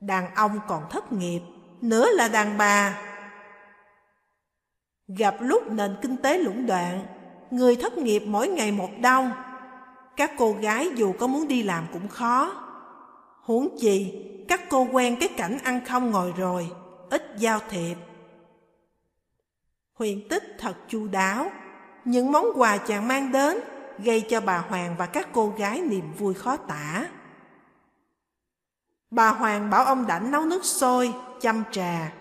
Đàn ông còn thất nghiệp, nữa là đàn bà. Gặp lúc nền kinh tế lũng đoạn, người thất nghiệp mỗi ngày một đông, các cô gái dù có muốn đi làm cũng khó. Huống chi, các cô quen cái cảnh ăn không ngồi rồi, ít giao thiệp. Huyền tích thật chu đáo, những món quà chàng mang đến gây cho bà Hoàng và các cô gái niềm vui khó tả. Bà Hoàng bảo ông Đảnh nấu nước sôi, chăm trà.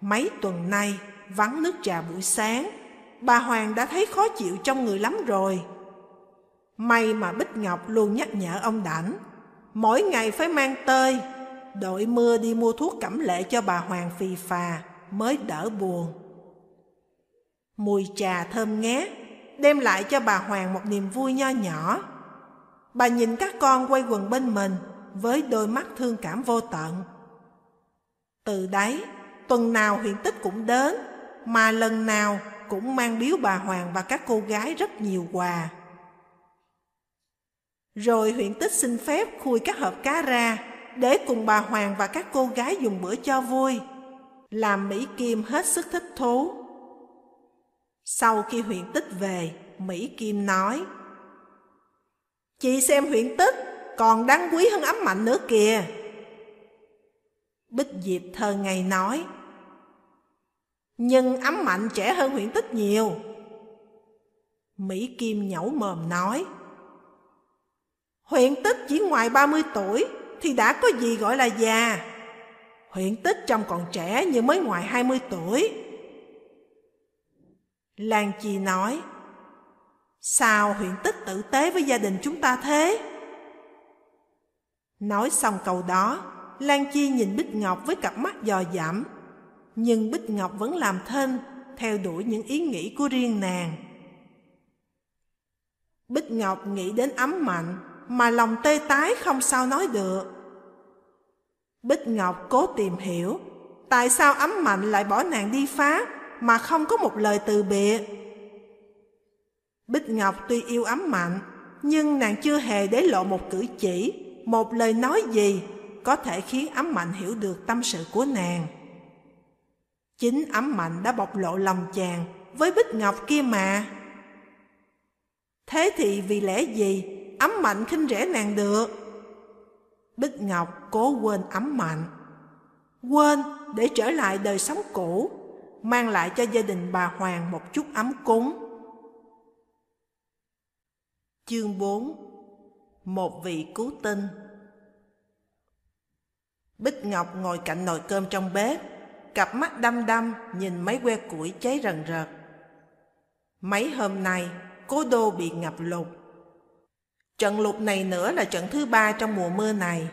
Mấy tuần nay, vắng nước trà buổi sáng, bà Hoàng đã thấy khó chịu trong người lắm rồi. May mà Bích Ngọc luôn nhắc nhở ông Đảnh, mỗi ngày phải mang tơi, đội mưa đi mua thuốc cẩm lệ cho bà Hoàng phì phà, mới đỡ buồn. Mùi trà thơm ngát, đem lại cho bà Hoàng một niềm vui nho nhỏ. Bà nhìn các con quay quần bên mình với đôi mắt thương cảm vô tận. Từ đấy, tuần nào huyện tích cũng đến, mà lần nào cũng mang biếu bà Hoàng và các cô gái rất nhiều quà. Rồi huyện tích xin phép khui các hộp cá ra để cùng bà Hoàng và các cô gái dùng bữa cho vui, làm Mỹ Kim hết sức thích thú. Sau khi huyện tích về, Mỹ Kim nói, Chị xem huyện tích còn đáng quý hơn ấm mạnh nữa kìa. Bích Diệp thơ ngày nói, nhưng ấm mạnh trẻ hơn huyện tích nhiều. Mỹ Kim nhẩu mồm nói, Huyện tích chỉ ngoài 30 tuổi thì đã có gì gọi là già. Huyện tích trông còn trẻ như mới ngoài 20 tuổi. Lan Chi nói, Sao huyện tích tử tế với gia đình chúng ta thế? Nói xong câu đó, Lan Chi nhìn Bích Ngọc với cặp mắt dò dẫm. Nhưng Bích Ngọc vẫn làm thân theo đuổi những ý nghĩ của riêng nàng. Bích Ngọc nghĩ đến ấm mạnh, mà lòng tê tái không sao nói được. Bích Ngọc cố tìm hiểu tại sao ấm mạnh lại bỏ nàng đi phá mà không có một lời từ biệt. Bích Ngọc tuy yêu ấm mạnh, nhưng nàng chưa hề để lộ một cử chỉ, một lời nói gì có thể khiến ấm mạnh hiểu được tâm sự của nàng. Chính ấm mạnh đã bộc lộ lòng chàng với Bích Ngọc kia mà. Thế thì vì lẽ gì ấm mạnh khinh rẻ nàng được? Bích Ngọc cố quên ấm mạnh. Quên để trở lại đời sống cũ, mang lại cho gia đình bà Hoàng một chút ấm cúng. Chương 4 Một vị cứu tinh Bích Ngọc ngồi cạnh nồi cơm trong bếp, cặp mắt đăm đăm nhìn mấy que củi cháy rần rợt. Mấy hôm nay, cố đô bị ngập lụt. Trận lụt này nữa là trận thứ ba trong mùa mưa này.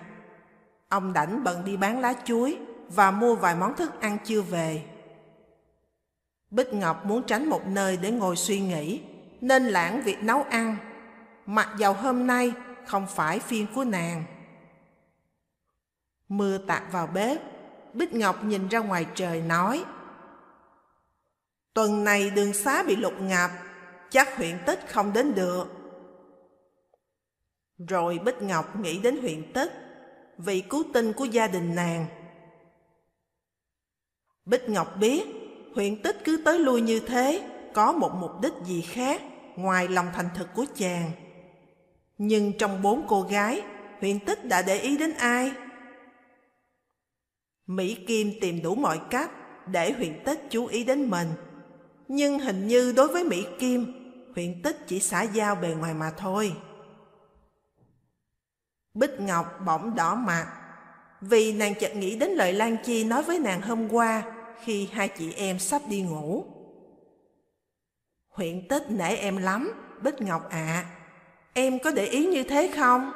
Ông đảnh bận đi bán lá chuối và mua vài món thức ăn chưa về. Bích Ngọc muốn tránh một nơi để ngồi suy nghĩ, nên lãng việc nấu ăn. Mặc dầu hôm nay không phải phiên của nàng. Mưa tạt vào bếp, Bích Ngọc nhìn ra ngoài trời nói Tuần này đường xá bị lục ngập, chắc huyện tích không đến được. Rồi Bích Ngọc nghĩ đến huyện tích, vị cứu tinh của gia đình nàng. Bích Ngọc biết huyện tích cứ tới lui như thế có một mục đích gì khác ngoài lòng thành thực của chàng. Nhưng trong bốn cô gái, huyện tích đã để ý đến ai? Mỹ Kim tìm đủ mọi cách để huyện tích chú ý đến mình. Nhưng hình như đối với Mỹ Kim, huyện tích chỉ xã giao bề ngoài mà thôi. Bích Ngọc bỗng đỏ mặt, vì nàng chợt nghĩ đến lời Lan Chi nói với nàng hôm qua khi hai chị em sắp đi ngủ. Huyện tích nể em lắm, Bích Ngọc ạ. Em có để ý như thế không?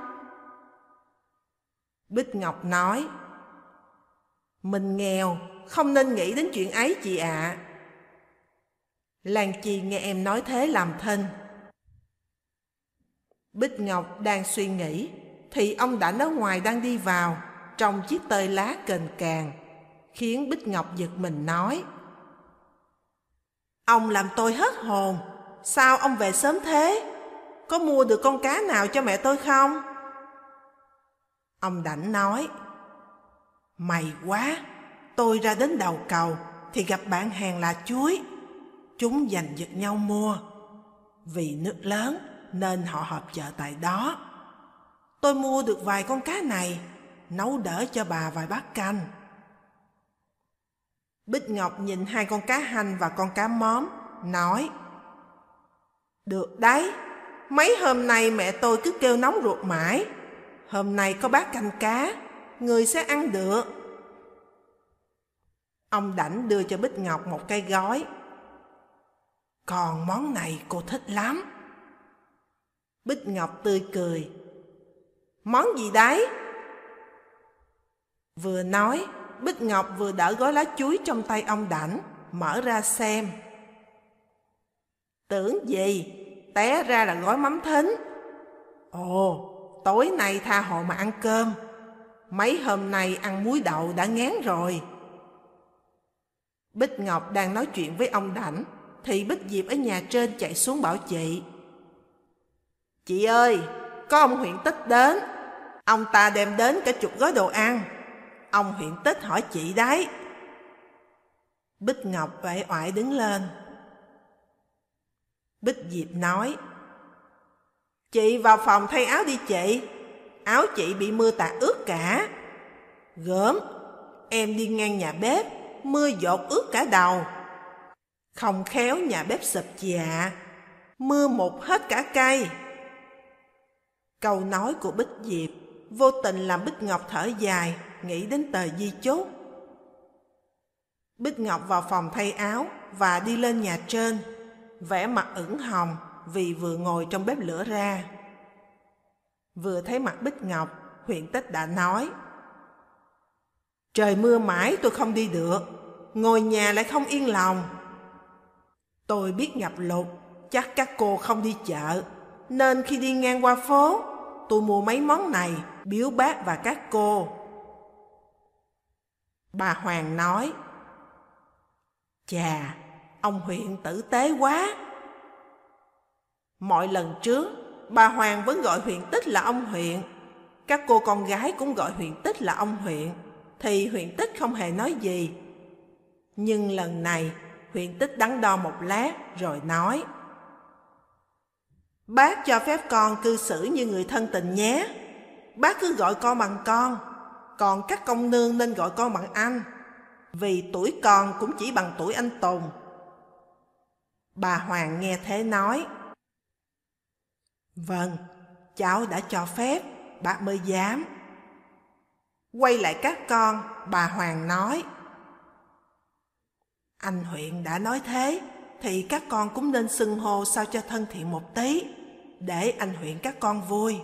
Bích Ngọc nói, mình nghèo, không nên nghĩ đến chuyện ấy chị ạ. À. Lan Chi nghe em nói thế làm thân. Bích Ngọc đang suy nghĩ, thì ông đã ở ngoài đang đi vào, trong chiếc tơi lá kềnh càng, khiến Bích Ngọc giật mình nói. Ông làm tôi hết hồn, sao ông về sớm thế? Có mua được con cá nào cho mẹ tôi không? Ông Đảnh nói, May quá, tôi ra đến đầu cầu thì gặp bạn hàng là chuối. Chúng giành giật nhau mua. Vì nước lớn nên họ họp chợ tại đó. Tôi mua được vài con cá này, nấu đỡ cho bà vài bát canh. Bích Ngọc nhìn hai con cá hành và con cá móm, nói Được đấy, mấy hôm nay mẹ tôi cứ kêu nóng ruột mãi. Hôm nay có bát canh cá, người sẽ ăn được. Ông Đảnh đưa cho Bích Ngọc một cây gói. Còn món này cô thích lắm. Bích Ngọc tươi cười. Món gì đấy? Vừa nói, Bích Ngọc vừa đỡ gói lá chuối trong tay ông Đảnh, mở ra xem. Tưởng gì, té ra là gói mắm thính. Ồ, tối nay tha hồ mà ăn cơm. Mấy hôm nay ăn muối đậu đã ngán rồi. Bích Ngọc đang nói chuyện với ông Đảnh, thì Bích Diệp ở nhà trên chạy xuống bảo chị. Chị ơi, có ông huyện tích đến. Ông ta đem đến cả chục gói đồ ăn. Ông huyện tích hỏi chị đấy. Bích Ngọc uể oải đứng lên. Bích Diệp nói, Chị vào phòng thay áo đi chị, áo chị bị mưa tạt ướt cả. Gớm, em đi ngang nhà bếp, mưa dột ướt cả đầu. Không khéo nhà bếp sập dạ, mưa một hết cả cây. Câu nói của Bích Diệp vô tình làm Bích Ngọc thở dài, nghĩ đến tờ di chốt. Bích Ngọc vào phòng thay áo và đi lên nhà trên, vẻ mặt ửng hồng vì vừa ngồi trong bếp lửa ra. Vừa thấy mặt Bích Ngọc, huyện tích đã nói Trời mưa mãi tôi không đi được, ngồi nhà lại không yên lòng. Tôi biết ngập lụt, chắc các cô không đi chợ, nên khi đi ngang qua phố, tôi mua mấy món này biếu bác và các cô. Bà Hoàng nói, Chà, ông huyện tử tế quá. Mọi lần trước, bà Hoàng vẫn gọi huyện tích là ông huyện. Các cô con gái cũng gọi huyện tích là ông huyện, thì huyện tích không hề nói gì. Nhưng lần này, huyện tích đắn đo một lát rồi nói Bác cho phép con cư xử như người thân tình nhé. Bác cứ gọi con bằng con, còn các công nương nên gọi con bằng anh. Vì tuổi con cũng chỉ bằng tuổi anh Tùng. Bà Hoàng nghe thế nói. Vâng, cháu đã cho phép, bà mới dám. Quay lại các con, bà Hoàng nói. Anh huyện đã nói thế, thì các con cũng nên xưng hô sao cho thân thiện một tí, để anh huyện các con vui.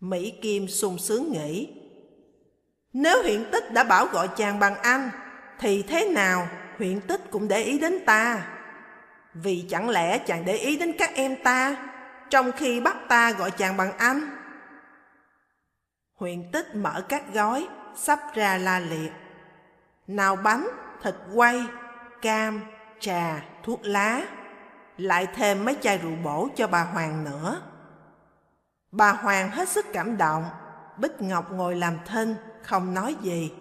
Mỹ Kim sung sướng nghĩ, nếu huyện tích đã bảo gọi chàng bằng anh, thì thế nào huyện tích cũng để ý đến ta? Vì chẳng lẽ chàng để ý đến các em ta, trong khi bắt ta gọi chàng bằng anh? Huyền tích mở các gói, sắp ra la liệt. Nào bánh, thịt quay, cam, trà, thuốc lá, lại thêm mấy chai rượu bổ cho bà Hoàng nữa. Bà Hoàng hết sức cảm động, Bích Ngọc ngồi làm thinh, không nói gì.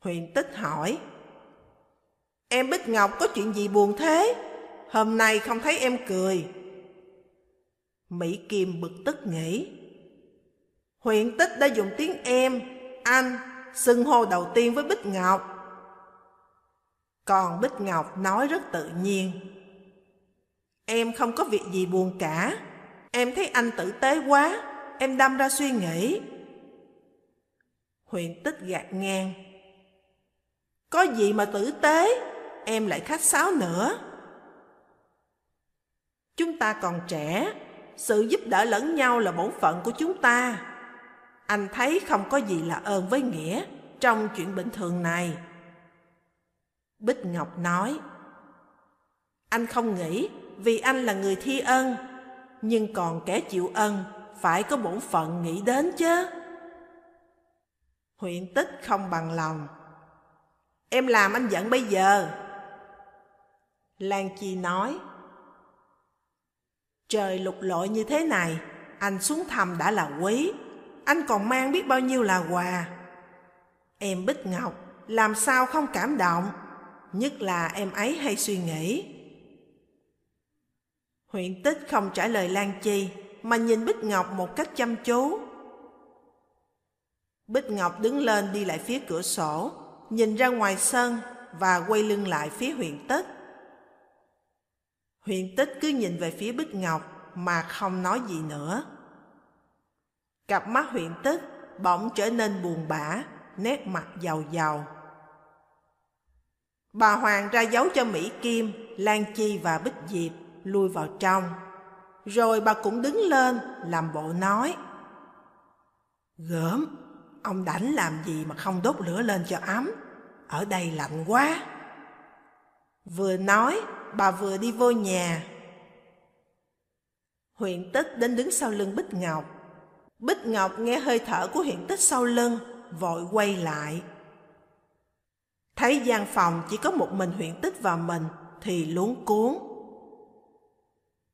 Huyền tích hỏi, Em Bích Ngọc có chuyện gì buồn thế? Hôm nay không thấy em cười. Mỹ Kim bực tức nghĩ. Huyện tích đã dùng tiếng em, anh, xưng hô đầu tiên với Bích Ngọc. Còn Bích Ngọc nói rất tự nhiên. Em không có việc gì buồn cả. Em thấy anh tử tế quá, em đâm ra suy nghĩ. Huyện tích gạt ngang. Có gì mà tử tế, em lại khách sáo nữa. Chúng ta còn trẻ, sự giúp đỡ lẫn nhau là bổn phận của chúng ta. Anh thấy không có gì là ơn với nghĩa trong chuyện bình thường này. Bích Ngọc nói, Anh không nghĩ vì anh là người thi ân, nhưng còn kẻ chịu ân phải có bổn phận nghĩ đến chứ. Huyện tích không bằng lòng. Em làm anh giận bây giờ. Lan Chi nói, Trời lục lội như thế này, anh xuống thầm đã là quý, anh còn mang biết bao nhiêu là quà. Em Bích Ngọc, làm sao không cảm động, nhất là em ấy hay suy nghĩ. Huyện tích không trả lời Lan Chi, mà nhìn Bích Ngọc một cách chăm chú. Bích Ngọc đứng lên đi lại phía cửa sổ, nhìn ra ngoài sân và quay lưng lại phía huyện tích. Huyền tích cứ nhìn về phía Bích Ngọc mà không nói gì nữa. Cặp mắt huyền tích bỗng trở nên buồn bã, nét mặt giàu giàu. Bà Hoàng ra dấu cho Mỹ Kim, Lan Chi và Bích Diệp lui vào trong. Rồi bà cũng đứng lên làm bộ nói. Gớm, ông đảnh làm gì mà không đốt lửa lên cho ấm, ở đây lạnh quá. Vừa nói, bà vừa đi vô nhà. Huyện tích đến đứng sau lưng Bích Ngọc. Bích Ngọc nghe hơi thở của huyện tích sau lưng, vội quay lại. Thấy gian phòng chỉ có một mình huyện tích và mình thì luống cuốn.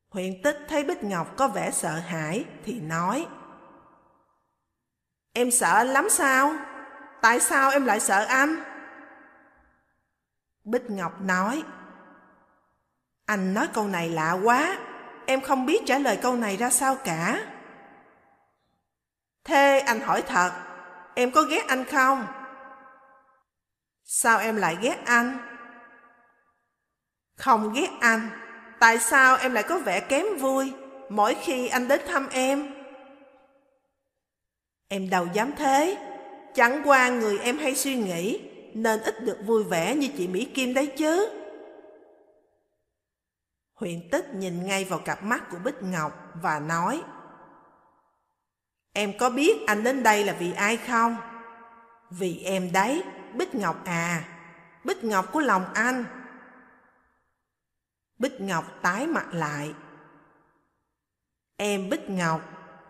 Huyện tích thấy Bích Ngọc có vẻ sợ hãi thì nói Em sợ anh lắm sao? Tại sao em lại sợ anh? Bích Ngọc nói anh nói câu này lạ quá, em không biết trả lời câu này ra sao cả. Thế anh hỏi thật, em có ghét anh không? Sao em lại ghét anh? Không ghét anh, tại sao em lại có vẻ kém vui mỗi khi anh đến thăm em? Em đâu dám thế, chẳng qua người em hay suy nghĩ nên ít được vui vẻ như chị Mỹ Kim đấy chứ. Huyện tích nhìn ngay vào cặp mắt của Bích Ngọc và nói Em có biết anh đến đây là vì ai không? Vì em đấy, Bích Ngọc à, Bích Ngọc của lòng anh. Bích Ngọc tái mặt lại. Em Bích Ngọc,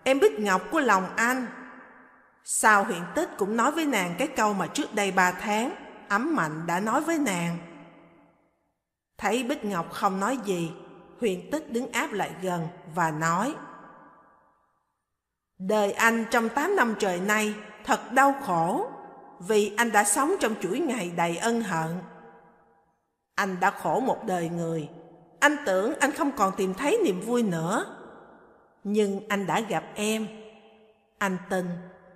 em Bích Ngọc của lòng anh. Sao huyện tích cũng nói với nàng cái câu mà trước đây ba tháng, ấm mạnh đã nói với nàng. Thấy Bích Ngọc không nói gì, Huyền Tích đứng áp lại gần và nói Đời anh trong 8 năm trời nay thật đau khổ vì anh đã sống trong chuỗi ngày đầy ân hận. Anh đã khổ một đời người. Anh tưởng anh không còn tìm thấy niềm vui nữa. Nhưng anh đã gặp em. Anh tin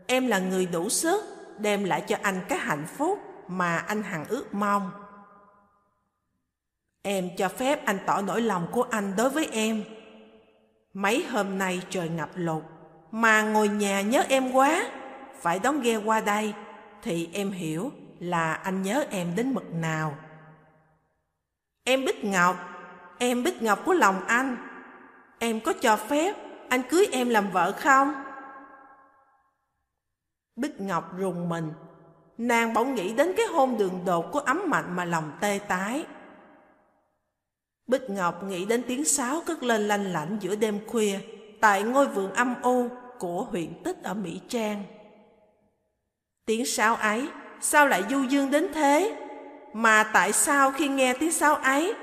em là người đủ sức đem lại cho anh cái hạnh phúc mà anh hằng ước mong. Em cho phép anh tỏ nỗi lòng của anh đối với em. Mấy hôm nay trời ngập lụt, mà ngồi nhà nhớ em quá, phải đón ghe qua đây, thì em hiểu là anh nhớ em đến mực nào. Em Bích Ngọc, em Bích Ngọc của lòng anh, em có cho phép anh cưới em làm vợ không? Bích Ngọc rùng mình, nàng bỗng nghĩ đến cái hôn đường đột của ấm mạnh mà lòng tê tái. Bích Ngọc nghĩ đến tiếng sáo cất lên lanh lảnh giữa đêm khuya tại ngôi vườn âm u của huyện Tích ở Mỹ Trang. Tiếng sáo ấy sao lại du dương đến thế? Mà tại sao khi nghe tiếng sáo ấy,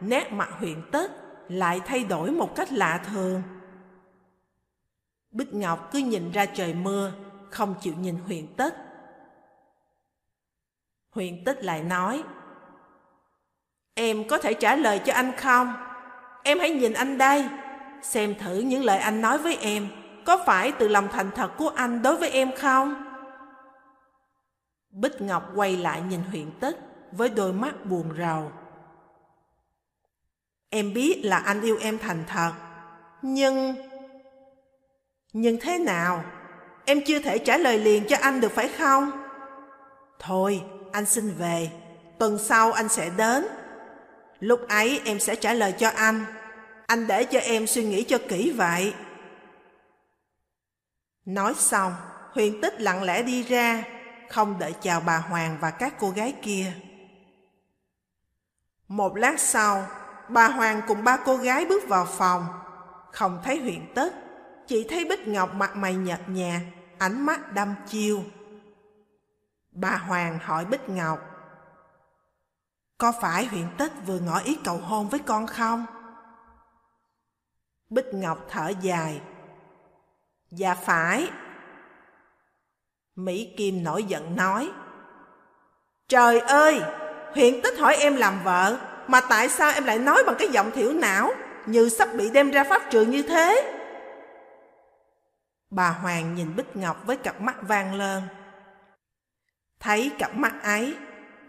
nét mặt huyện Tích lại thay đổi một cách lạ thường? Bích Ngọc cứ nhìn ra trời mưa, không chịu nhìn huyện Tích. Huyện Tích lại nói, Em có thể trả lời cho anh không? Em hãy nhìn anh đây, xem thử những lời anh nói với em có phải từ lòng thành thật của anh đối với em không? Bích Ngọc quay lại nhìn huyện tích với đôi mắt buồn rầu. Em biết là anh yêu em thành thật, nhưng... Nhưng thế nào? Em chưa thể trả lời liền cho anh được phải không? Thôi, anh xin về, tuần sau anh sẽ đến. Lúc ấy em sẽ trả lời cho anh. Anh để cho em suy nghĩ cho kỹ vậy. Nói xong, huyền tích lặng lẽ đi ra, không đợi chào bà Hoàng và các cô gái kia. Một lát sau, bà Hoàng cùng ba cô gái bước vào phòng. Không thấy huyền tích, chỉ thấy Bích Ngọc mặt mày nhợt nhạt, ánh mắt đăm chiêu. Bà Hoàng hỏi Bích Ngọc, có phải huyện tích vừa ngỏ ý cầu hôn với con không? Bích Ngọc thở dài. Dạ phải. Mỹ Kim nổi giận nói. Trời ơi, huyện tích hỏi em làm vợ, mà tại sao em lại nói bằng cái giọng thiểu não, như sắp bị đem ra pháp trường như thế? Bà Hoàng nhìn Bích Ngọc với cặp mắt vang lơn. Thấy cặp mắt ấy,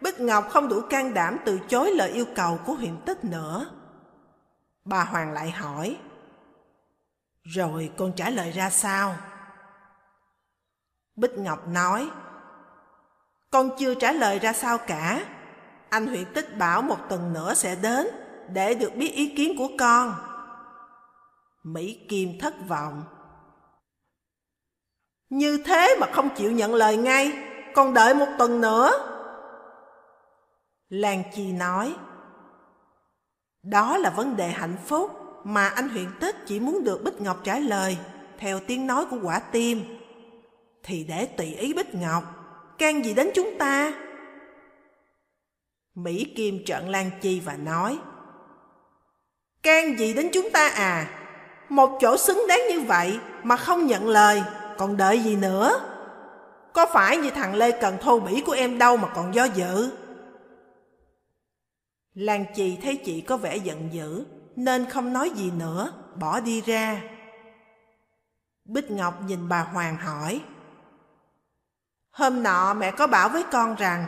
Bích Ngọc không đủ can đảm từ chối lời yêu cầu của huyện tích nữa. Bà Hoàng lại hỏi. Rồi con trả lời ra sao? Bích Ngọc nói. Con chưa trả lời ra sao cả. Anh huyện tích bảo một tuần nữa sẽ đến để được biết ý kiến của con. Mỹ Kim thất vọng. Như thế mà không chịu nhận lời ngay, còn đợi một tuần nữa. Lan Chi nói, Đó là vấn đề hạnh phúc mà anh huyện tích chỉ muốn được Bích Ngọc trả lời theo tiếng nói của quả tim. Thì để tùy ý Bích Ngọc, can gì đến chúng ta? Mỹ Kim trợn Lan Chi và nói, Can gì đến chúng ta à? Một chỗ xứng đáng như vậy mà không nhận lời, còn đợi gì nữa? Có phải như thằng Lê Cần thô bỉ của em đâu mà còn do dự? Làng chị thấy chị có vẻ giận dữ, nên không nói gì nữa, bỏ đi ra. Bích Ngọc nhìn bà Hoàng hỏi. Hôm nọ mẹ có bảo với con rằng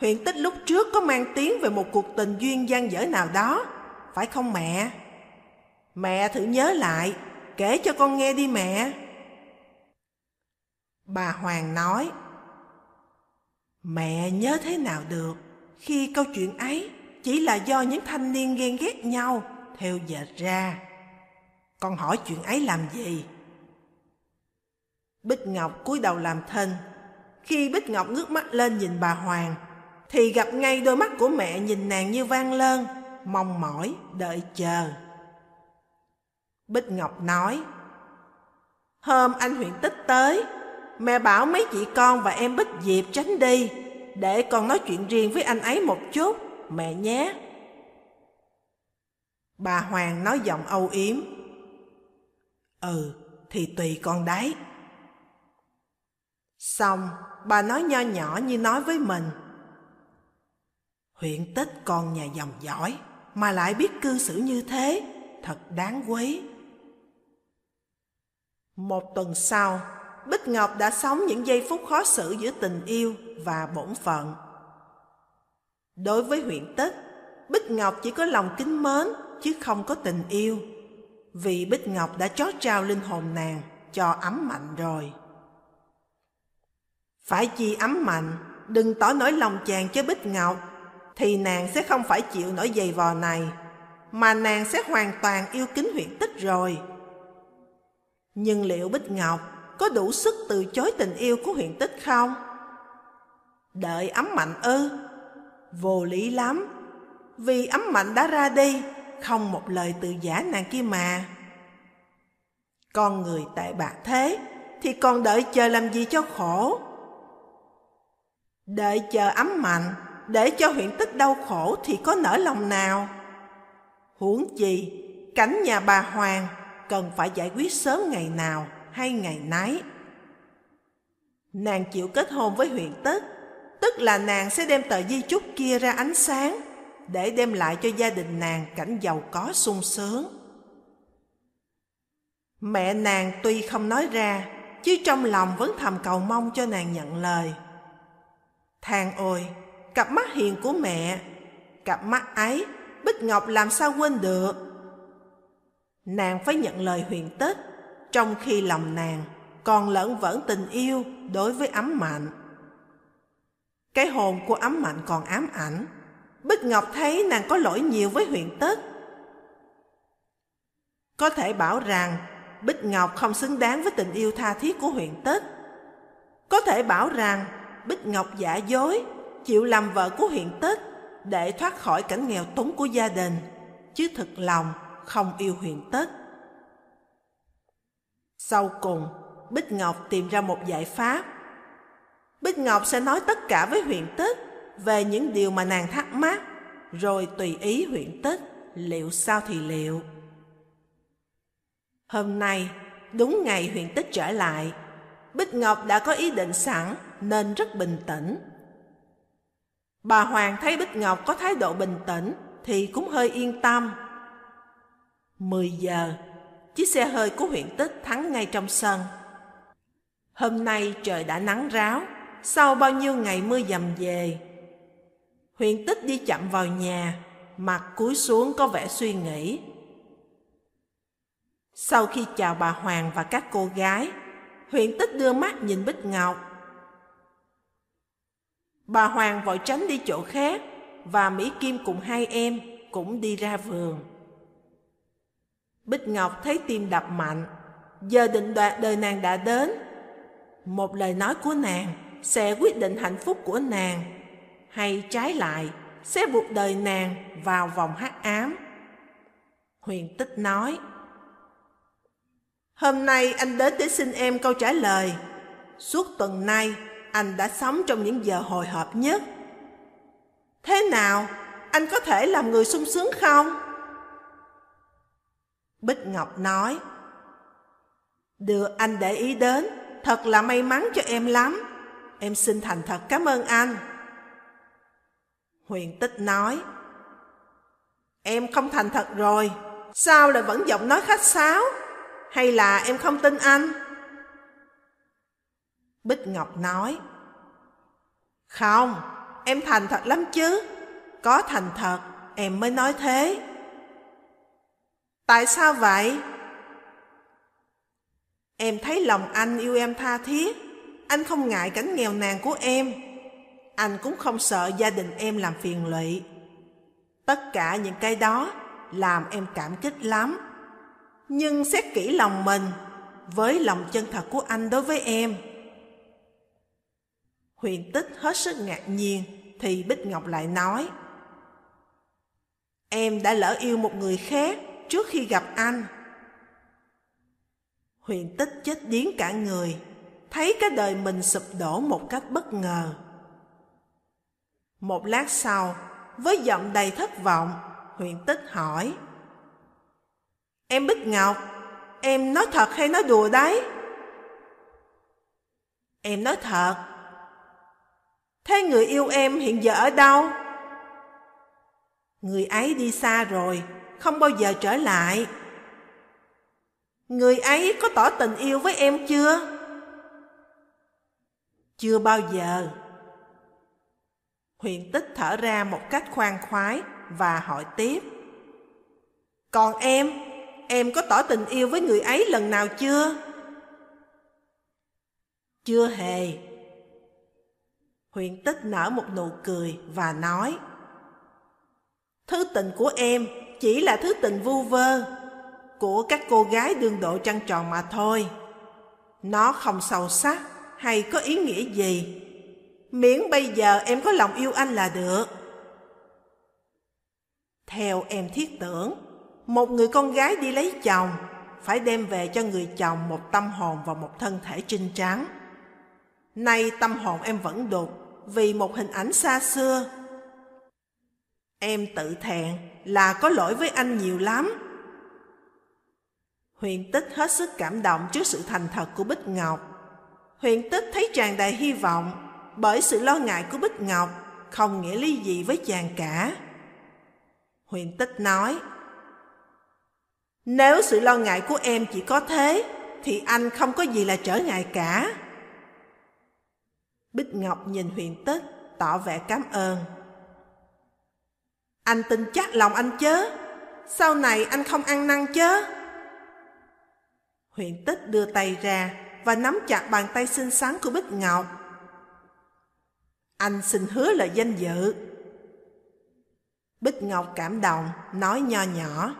huyện tích lúc trước có mang tiếng về một cuộc tình duyên gian dở nào đó, phải không mẹ? Mẹ thử nhớ lại, kể cho con nghe đi mẹ. Bà Hoàng nói, Mẹ nhớ thế nào được khi câu chuyện ấy chỉ là do những thanh niên ghen ghét nhau theo dệt ra. Con hỏi chuyện ấy làm gì? Bích Ngọc cúi đầu làm thinh. Khi Bích Ngọc ngước mắt lên nhìn bà Hoàng, thì gặp ngay đôi mắt của mẹ nhìn nàng như vang lơn, mong mỏi, đợi chờ. Bích Ngọc nói, Hôm anh huyện tích tới, mẹ bảo mấy chị con và em Bích Diệp tránh đi, để con nói chuyện riêng với anh ấy một chút mẹ nhé. Bà Hoàng nói giọng âu yếm. Ừ, thì tùy con đấy. Xong, bà nói nho nhỏ như nói với mình. Huyện tích con nhà dòng giỏi, mà lại biết cư xử như thế, thật đáng quý. Một tuần sau, Bích Ngọc đã sống những giây phút khó xử giữa tình yêu và bổn phận. Đối với huyện Tích, Bích Ngọc chỉ có lòng kính mến chứ không có tình yêu. Vì Bích Ngọc đã chót trao linh hồn nàng cho ấm mạnh rồi. Phải chi ấm mạnh, đừng tỏ nỗi lòng chàng cho Bích Ngọc, thì nàng sẽ không phải chịu nỗi dày vò này, mà nàng sẽ hoàn toàn yêu kính huyện tích rồi. Nhưng liệu Bích Ngọc có đủ sức từ chối tình yêu của huyện tích không? Đợi ấm mạnh ư? Vô lý lắm, vì ấm mạnh đã ra đi, không một lời từ giả nàng kia mà. Con người tệ bạc thế, thì còn đợi chờ làm gì cho khổ? Đợi chờ ấm mạnh, để cho huyện tích đau khổ thì có nở lòng nào? Huống chi, cảnh nhà bà Hoàng cần phải giải quyết sớm ngày nào hay ngày nấy. Nàng chịu kết hôn với huyện tức tức là nàng sẽ đem tờ di chúc kia ra ánh sáng để đem lại cho gia đình nàng cảnh giàu có sung sướng. Mẹ nàng tuy không nói ra, chứ trong lòng vẫn thầm cầu mong cho nàng nhận lời. Thang ôi, cặp mắt hiền của mẹ, cặp mắt ấy Bích Ngọc làm sao quên được. Nàng phải nhận lời huyền tích, trong khi lòng nàng còn lẫn vẫn tình yêu đối với ấm mạnh. Cái hồn của ấm mạnh còn ám ảnh, Bích Ngọc thấy nàng có lỗi nhiều với huyện tết Có thể bảo rằng Bích Ngọc không xứng đáng với tình yêu tha thiết của huyện tết Có thể bảo rằng Bích Ngọc giả dối, chịu làm vợ của huyện tết để thoát khỏi cảnh nghèo túng của gia đình, chứ thực lòng không yêu huyện tết Sau cùng, Bích Ngọc tìm ra một giải pháp. Bích Ngọc sẽ nói tất cả với huyền tích về những điều mà nàng thắc mắc, rồi tùy ý huyền tích, liệu sao thì liệu. Hôm nay, đúng ngày huyền tích trở lại, Bích Ngọc đã có ý định sẵn nên rất bình tĩnh. Bà Hoàng thấy Bích Ngọc có thái độ bình tĩnh thì cũng hơi yên tâm. 10 giờ, chiếc xe hơi của huyện tích thắng ngay trong sân. Hôm nay trời đã nắng ráo, sau bao nhiêu ngày mưa dầm về. Huyền tích đi chậm vào nhà, mặt cúi xuống có vẻ suy nghĩ. Sau khi chào bà Hoàng và các cô gái, huyện tích đưa mắt nhìn Bích Ngọc. Bà Hoàng vội tránh đi chỗ khác và Mỹ Kim cùng hai em cũng đi ra vườn. Bích Ngọc thấy tim đập mạnh, giờ định đoạt đời nàng đã đến. Một lời nói của nàng sẽ quyết định hạnh phúc của nàng, hay trái lại sẽ buộc đời nàng vào vòng hắc ám. Huyền Tích nói, Hôm nay anh đến để xin em câu trả lời. Suốt tuần nay, anh đã sống trong những giờ hồi hộp nhất. Thế nào, anh có thể làm người sung sướng không? Bích Ngọc nói, Được anh để ý đến, thật là may mắn cho em lắm. Em xin thành thật cảm ơn anh. Huyền Tích nói, Em không thành thật rồi, sao lại vẫn giọng nói khách sáo? hay là em không tin anh? Bích Ngọc nói, Không, em thành thật lắm chứ, có thành thật em mới nói thế. Tại sao vậy? Em thấy lòng anh yêu em tha thiết, anh không ngại cảnh nghèo nàn của em. Anh cũng không sợ gia đình em làm phiền lụy. Tất cả những cái đó làm em cảm kích lắm. Nhưng xét kỹ lòng mình với lòng chân thật của anh đối với em. Huyền tích hết sức ngạc nhiên thì Bích Ngọc lại nói Em đã lỡ yêu một người khác trước khi gặp anh. Huyền tích chết điếng cả người, thấy cái đời mình sụp đổ một cách bất ngờ. Một lát sau, với giọng đầy thất vọng, huyền tích hỏi Em Bích Ngọc, em nói thật hay nói đùa đấy? Em nói thật. Thế người yêu em hiện giờ ở đâu? Người ấy đi xa rồi, không bao giờ trở lại. Người ấy có tỏ tình yêu với em chưa? Chưa bao giờ. Huyền tích thở ra một cách khoan khoái và hỏi tiếp. Còn em, em có tỏ tình yêu với người ấy lần nào chưa? Chưa hề. Huyền tích nở một nụ cười và nói. Thứ tình của em chỉ là thứ tình vu vơ của các cô gái đương độ trăng tròn mà thôi. Nó không sâu sắc hay có ý nghĩa gì. Miễn bây giờ em có lòng yêu anh là được. Theo em thiết tưởng, một người con gái đi lấy chồng phải đem về cho người chồng một tâm hồn và một thân thể trinh trắng. Nay tâm hồn em vẫn đục vì một hình ảnh xa xưa. Em tự thẹn là có lỗi với anh nhiều lắm. Huyền tích hết sức cảm động trước sự thành thật của Bích Ngọc. Huyền tích thấy tràn đầy hy vọng bởi sự lo ngại của Bích Ngọc không nghĩa lý gì với chàng cả. Huyền tích nói, Nếu sự lo ngại của em chỉ có thế, thì anh không có gì là trở ngại cả. Bích Ngọc nhìn huyền tích, tỏ vẻ cảm ơn. Anh tin chắc lòng anh chớ, sau này anh không ăn năn chớ. Huyền tích đưa tay ra và nắm chặt bàn tay xinh xắn của Bích Ngọc. Anh xin hứa lời danh dự. Bích Ngọc cảm động, nói nho nhỏ.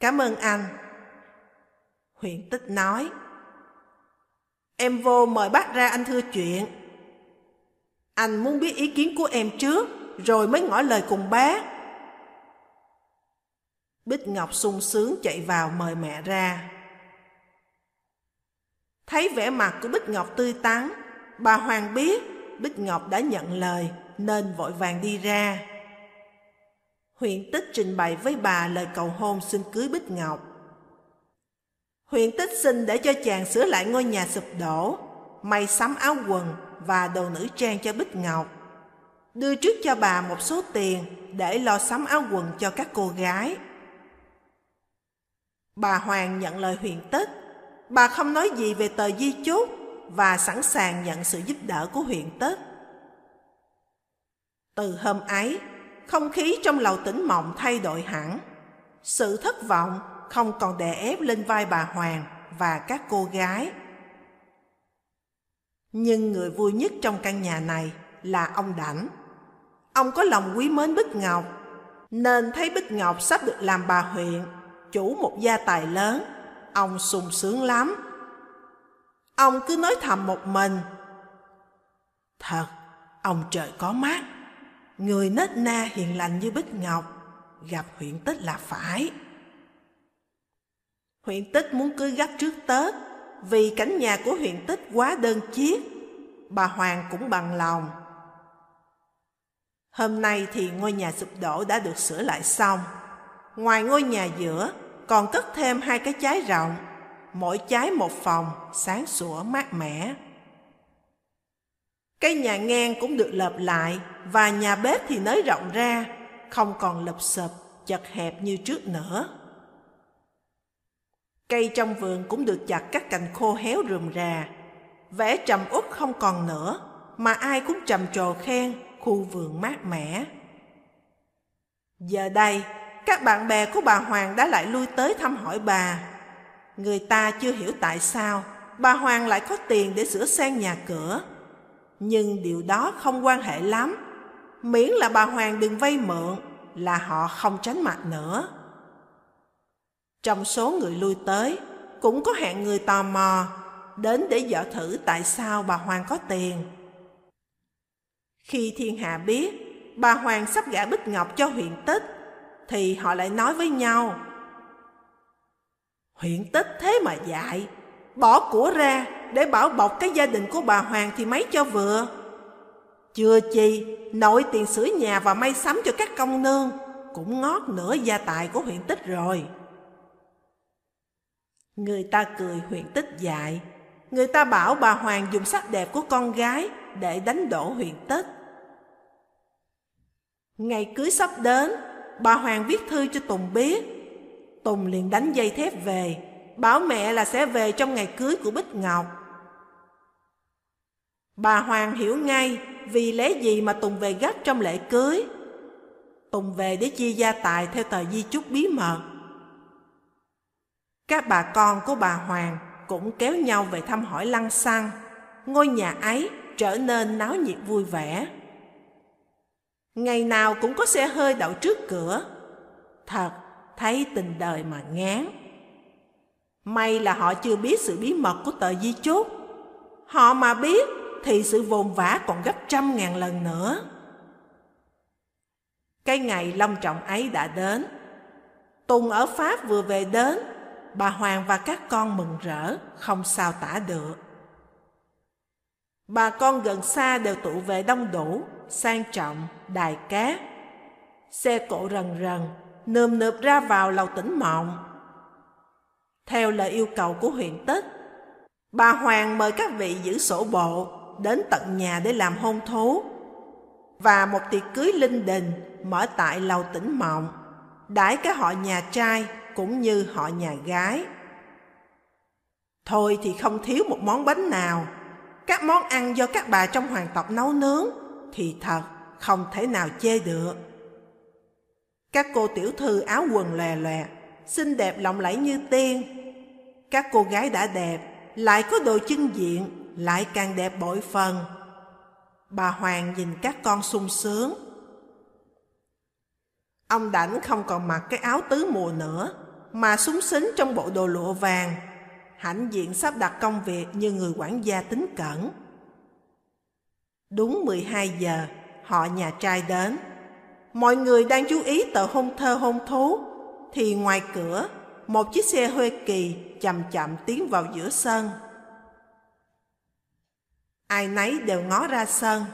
Cảm ơn anh. Huyền tích nói. Em vô mời bác ra anh thưa chuyện. Anh muốn biết ý kiến của em trước, rồi mới ngỏ lời cùng bác. Bích Ngọc sung sướng chạy vào mời mẹ ra. Thấy vẻ mặt của Bích Ngọc tươi tắn, bà Hoàng biết Bích Ngọc đã nhận lời nên vội vàng đi ra. Huyền Tích trình bày với bà lời cầu hôn xin cưới Bích Ngọc. Huyền Tích xin để cho chàng sửa lại ngôi nhà sụp đổ, may sắm áo quần và đồ nữ trang cho Bích Ngọc. Đưa trước cho bà một số tiền để lo sắm áo quần cho các cô gái. Bà Hoàng nhận lời huyền tích. Bà không nói gì về tờ di chúc và sẵn sàng nhận sự giúp đỡ của huyện Tết. Từ hôm ấy, không khí trong lầu tỉnh mộng thay đổi hẳn. Sự thất vọng không còn đè ép lên vai bà Hoàng và các cô gái. Nhưng người vui nhất trong căn nhà này là ông Đảnh. Ông có lòng quý mến Bích Ngọc, nên thấy Bích Ngọc sắp được làm bà huyện, chủ một gia tài lớn, ông sung sướng lắm. Ông cứ nói thầm một mình. Thật, ông trời có mắt, người nết na hiền lành như Bích Ngọc, gặp huyện tích là phải. Huyện tích muốn cưới gấp trước Tết, vì cảnh nhà của huyện tích quá đơn chiếc. Bà Hoàng cũng bằng lòng. Hôm nay thì ngôi nhà sụp đổ đã được sửa lại xong. Ngoài ngôi nhà giữa, còn cất thêm hai cái trái rộng, mỗi trái một phòng, sáng sủa mát mẻ. Cái nhà ngang cũng được lợp lại và nhà bếp thì nới rộng ra, không còn lụp sụp, chật hẹp như trước nữa. Cây trong vườn cũng được chặt các cành khô héo rườm rà, vẽ trầm út không còn nữa, mà ai cũng trầm trồ khen khu vườn mát mẻ. Giờ đây, các bạn bè của bà Hoàng đã lại lui tới thăm hỏi bà. Người ta chưa hiểu tại sao bà Hoàng lại có tiền để sửa sang nhà cửa. Nhưng điều đó không quan hệ lắm. Miễn là bà Hoàng đừng vay mượn là họ không tránh mặt nữa. Trong số người lui tới, cũng có hạng người tò mò đến để dò thử tại sao bà Hoàng có tiền. Khi thiên hạ biết bà Hoàng sắp gả Bích Ngọc cho huyện Tích, thì họ lại nói với nhau. Huyện Tích thế mà dạy bỏ của ra để bảo bọc cái gia đình của bà Hoàng thì mấy cho vừa. Chưa chi, nội tiền sửa nhà và may sắm cho các công nương cũng ngót nửa gia tài của huyện Tích rồi. Người ta cười huyện tích dạy Người ta bảo bà Hoàng dùng sắc đẹp của con gái để đánh đổ huyện tích. Ngày cưới sắp đến, bà Hoàng viết thư cho Tùng biết. Tùng liền đánh dây thép về, bảo mẹ là sẽ về trong ngày cưới của Bích Ngọc. Bà Hoàng hiểu ngay vì lẽ gì mà Tùng về gấp trong lễ cưới. Tùng về để chia gia tài theo tờ di chúc bí mật. Các bà con của bà Hoàng cũng kéo nhau về thăm hỏi lăng xăng. Ngôi nhà ấy trở nên náo nhiệt vui vẻ. Ngày nào cũng có xe hơi đậu trước cửa. Thật, thấy tình đời mà ngán. May là họ chưa biết sự bí mật của tờ di chốt Họ mà biết thì sự vồn vã còn gấp trăm ngàn lần nữa. Cái ngày long trọng ấy đã đến. Tùng ở Pháp vừa về đến, bà Hoàng và các con mừng rỡ, không sao tả được. Bà con gần xa đều tụ về đông đủ, sang trọng, đài cát. Xe cộ rần rần, nườm nượp ra vào lầu tỉnh mộng. Theo lời yêu cầu của huyện Tích, bà Hoàng mời các vị giữ sổ bộ đến tận nhà để làm hôn thú và một tiệc cưới linh đình mở tại lầu tỉnh mộng đãi cả họ nhà trai cũng như họ nhà gái thôi thì không thiếu một món bánh nào các món ăn do các bà trong hoàng tộc nấu nướng thì thật không thể nào chê được các cô tiểu thư áo quần lòe lè, xinh đẹp lộng lẫy như tiên các cô gái đã đẹp lại có đồ chân diện lại càng đẹp bội phần. Bà Hoàng nhìn các con sung sướng. Ông Đảnh không còn mặc cái áo tứ mùa nữa, mà súng xính trong bộ đồ lụa vàng, hãnh diện sắp đặt công việc như người quản gia tính cẩn. Đúng 12 giờ, họ nhà trai đến. Mọi người đang chú ý tờ hôn thơ hôn thú, thì ngoài cửa, một chiếc xe Huê Kỳ chậm chậm tiến vào giữa sân. Ai nấy đều ngó ra sân.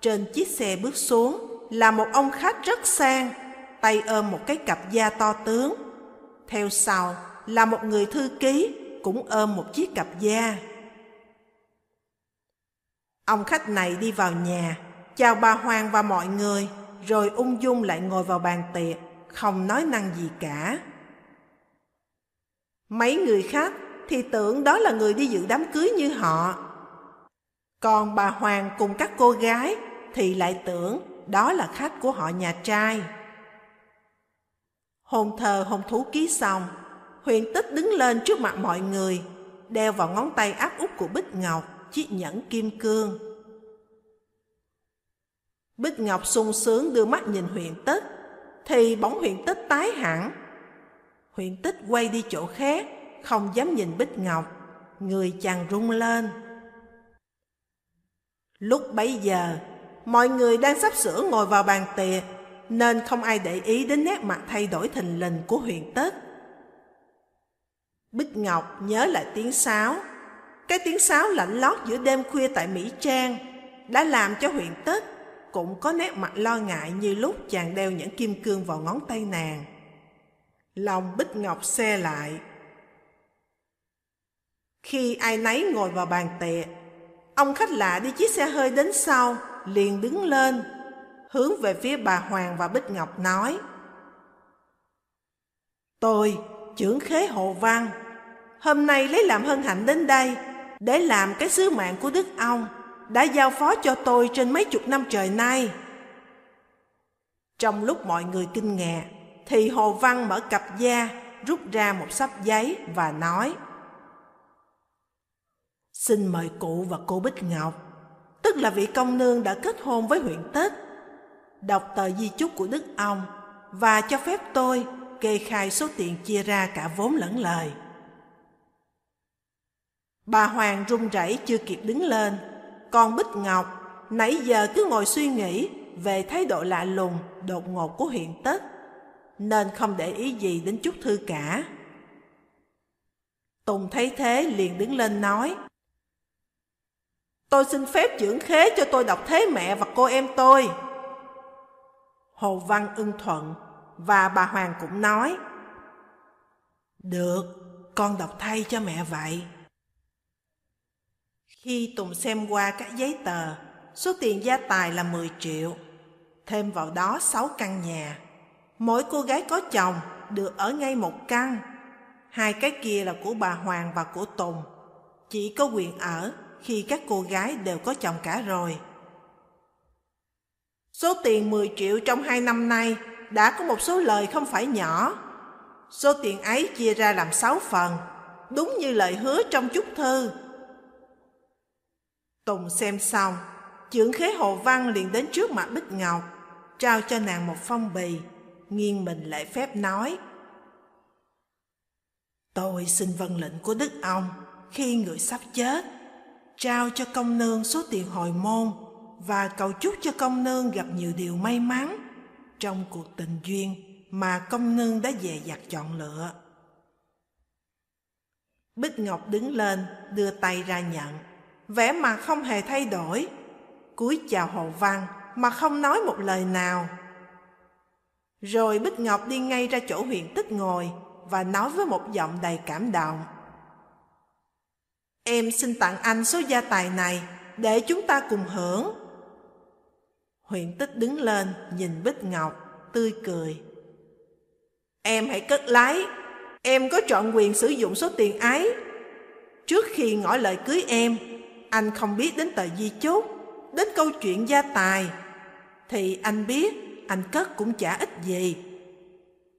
Trên chiếc xe bước xuống là một ông khách rất sang, tay ôm một cái cặp da to tướng. Theo sau là một người thư ký cũng ôm một chiếc cặp da. Ông khách này đi vào nhà, chào bà Hoàng và mọi người, rồi ung dung lại ngồi vào bàn tiệc, không nói năng gì cả. Mấy người khác thì tưởng đó là người đi dự đám cưới như họ, còn bà Hoàng cùng các cô gái thì lại tưởng đó là khách của họ nhà trai. Hôn thờ hôn thú ký xong, huyền tích đứng lên trước mặt mọi người, đeo vào ngón tay áp út của Bích Ngọc chiếc nhẫn kim cương. Bích Ngọc sung sướng đưa mắt nhìn huyện tích, thì bóng huyện tích tái hẳn. huyện tích quay đi chỗ khác, không dám nhìn Bích Ngọc, người chàng rung lên. Lúc bấy giờ, mọi người đang sắp sửa ngồi vào bàn tiệc, nên không ai để ý đến nét mặt thay đổi thình lình của huyện tích. Bích Ngọc nhớ lại tiếng sáo. Cái tiếng sáo lạnh lót giữa đêm khuya tại Mỹ Trang đã làm cho huyện tích cũng có nét mặt lo ngại như lúc chàng đeo những kim cương vào ngón tay nàng. Lòng Bích Ngọc xe lại. Khi ai nấy ngồi vào bàn tiệc, Ông khách lạ đi chiếc xe hơi đến sau, liền đứng lên, hướng về phía bà Hoàng và Bích Ngọc nói. Tôi, trưởng khế hộ văn, hôm nay lấy làm hân hạnh đến đây, để làm cái sứ mạng của Đức ông, đã giao phó cho tôi trên mấy chục năm trời nay. Trong lúc mọi người kinh ngạc, thì Hồ Văn mở cặp da, rút ra một sắp giấy và nói Xin mời cụ và cô Bích Ngọc, tức là vị công nương đã kết hôn với huyện Tết, đọc tờ di chúc của Đức ông và cho phép tôi kê khai số tiền chia ra cả vốn lẫn lời. Bà Hoàng run rẩy chưa kịp đứng lên, còn Bích Ngọc nãy giờ cứ ngồi suy nghĩ về thái độ lạ lùng, đột ngột của hiện Tết, nên không để ý gì đến chút thư cả. Tùng thấy thế liền đứng lên nói, Tôi xin phép trưởng khế cho tôi đọc thế mẹ và cô em tôi. Hồ Văn ưng thuận và bà Hoàng cũng nói. Được, con đọc thay cho mẹ vậy. Khi Tùng xem qua các giấy tờ, số tiền gia tài là 10 triệu, thêm vào đó 6 căn nhà. Mỗi cô gái có chồng được ở ngay một căn, hai cái kia là của bà Hoàng và của Tùng. Chỉ có quyền ở khi các cô gái đều có chồng cả rồi. Số tiền 10 triệu trong hai năm nay đã có một số lời không phải nhỏ. Số tiền ấy chia ra làm 6 phần, đúng như lời hứa trong chúc thư. Tùng xem xong, trưởng khế hồ văn liền đến trước mặt Bích Ngọc, trao cho nàng một phong bì, nghiêng mình lễ phép nói. Tôi xin vân lệnh của Đức ông khi người sắp chết, trao cho công nương số tiền hồi môn và cầu chúc cho công nương gặp nhiều điều may mắn trong cuộc tình duyên mà công nương đã dè dặt chọn lựa. Bích Ngọc đứng lên, đưa tay ra nhận, vẻ mặt không hề thay đổi, cúi chào Hồ Văn mà không nói một lời nào. Rồi Bích Ngọc đi ngay ra chỗ huyện tích ngồi và nói với một giọng đầy cảm động. Em xin tặng anh số gia tài này để chúng ta cùng hưởng. Huyện tích đứng lên nhìn Bích Ngọc, tươi cười. Em hãy cất lấy, em có chọn quyền sử dụng số tiền ấy. Trước khi ngỏ lời cưới em, anh không biết đến tờ di chốt, đến câu chuyện gia tài. Thì anh biết, anh cất cũng chả ít gì.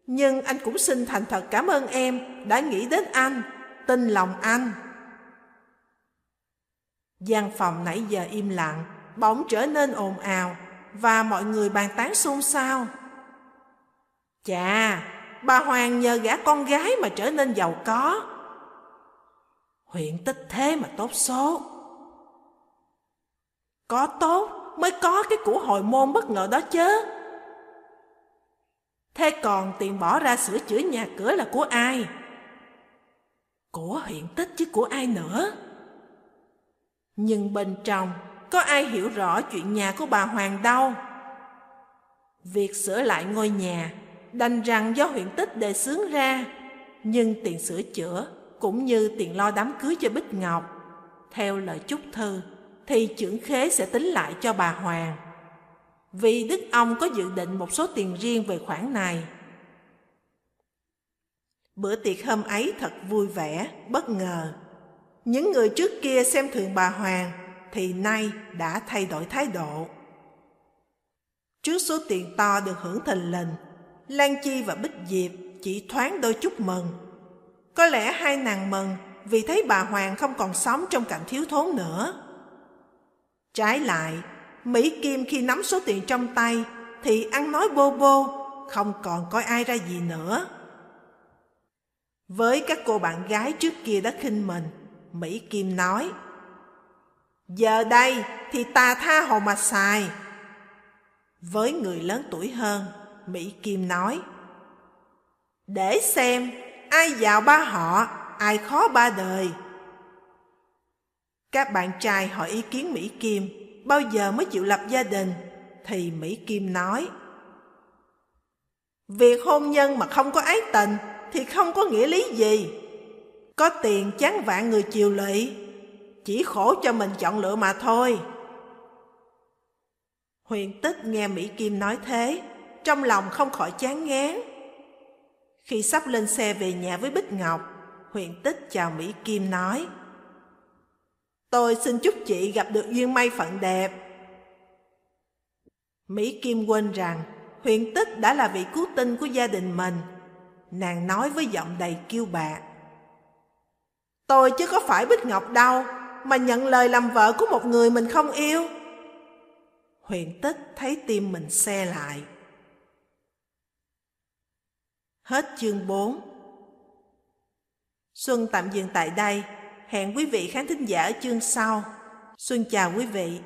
Nhưng anh cũng xin thành thật cảm ơn em đã nghĩ đến anh, tin lòng anh. gian phòng nãy giờ im lặng, bỗng trở nên ồn ào và mọi người bàn tán xôn xao. Chà, bà Hoàng nhờ gã con gái mà trở nên giàu có. Huyện tích thế mà tốt số. Có tốt mới có cái của hồi môn bất ngờ đó chứ. Thế còn tiền bỏ ra sửa chữa nhà cửa là của ai? Của huyện tích chứ của ai nữa? Nhưng bên trong có ai hiểu rõ chuyện nhà của bà Hoàng đâu? Việc sửa lại ngôi nhà đành rằng do huyện tích đề xướng ra, nhưng tiền sửa chữa cũng như tiền lo đám cưới cho Bích Ngọc, theo lời chúc thư, thì trưởng khế sẽ tính lại cho bà Hoàng. Vì Đức ông có dự định một số tiền riêng về khoản này. Bữa tiệc hôm ấy thật vui vẻ, bất ngờ. Những người trước kia xem thường bà Hoàng thì nay đã thay đổi thái độ. Trước số tiền to được hưởng thình lình, Lan Chi và Bích Diệp chỉ thoáng đôi chút mừng. Có lẽ hai nàng mừng vì thấy bà Hoàng không còn sống trong cảnh thiếu thốn nữa. Trái lại, Mỹ Kim khi nắm số tiền trong tay thì ăn nói bô bô, không còn coi ai ra gì nữa. Với các cô bạn gái trước kia đã khinh mình, Mỹ Kim nói Giờ đây thì ta tha hồ mà xài. Với người lớn tuổi hơn, Mỹ Kim nói Để xem ai giàu ba họ, ai khó ba đời. Các bạn trai hỏi ý kiến Mỹ Kim bao giờ mới chịu lập gia đình thì Mỹ Kim nói Việc hôn nhân mà không có ái tình thì không có nghĩa lý gì. Có tiền chán vạn người chiều lị, chỉ khổ cho mình chọn lựa mà thôi. Huyền tích nghe Mỹ Kim nói thế, trong lòng không khỏi chán ngán. Khi sắp lên xe về nhà với Bích Ngọc, Huyền tích chào Mỹ Kim nói Tôi xin chúc chị gặp được duyên may phận đẹp. Mỹ Kim quên rằng Huyền tích đã là vị cứu tinh của gia đình mình. Nàng nói với giọng đầy kiêu bạc. Tôi chứ có phải Bích Ngọc đâu, mà nhận lời làm vợ của một người mình không yêu. Huyền tích thấy tim mình xe lại. Hết chương 4 Xuân tạm dừng tại đây. Hẹn quý vị khán thính giả ở chương sau. Xuân chào quý vị.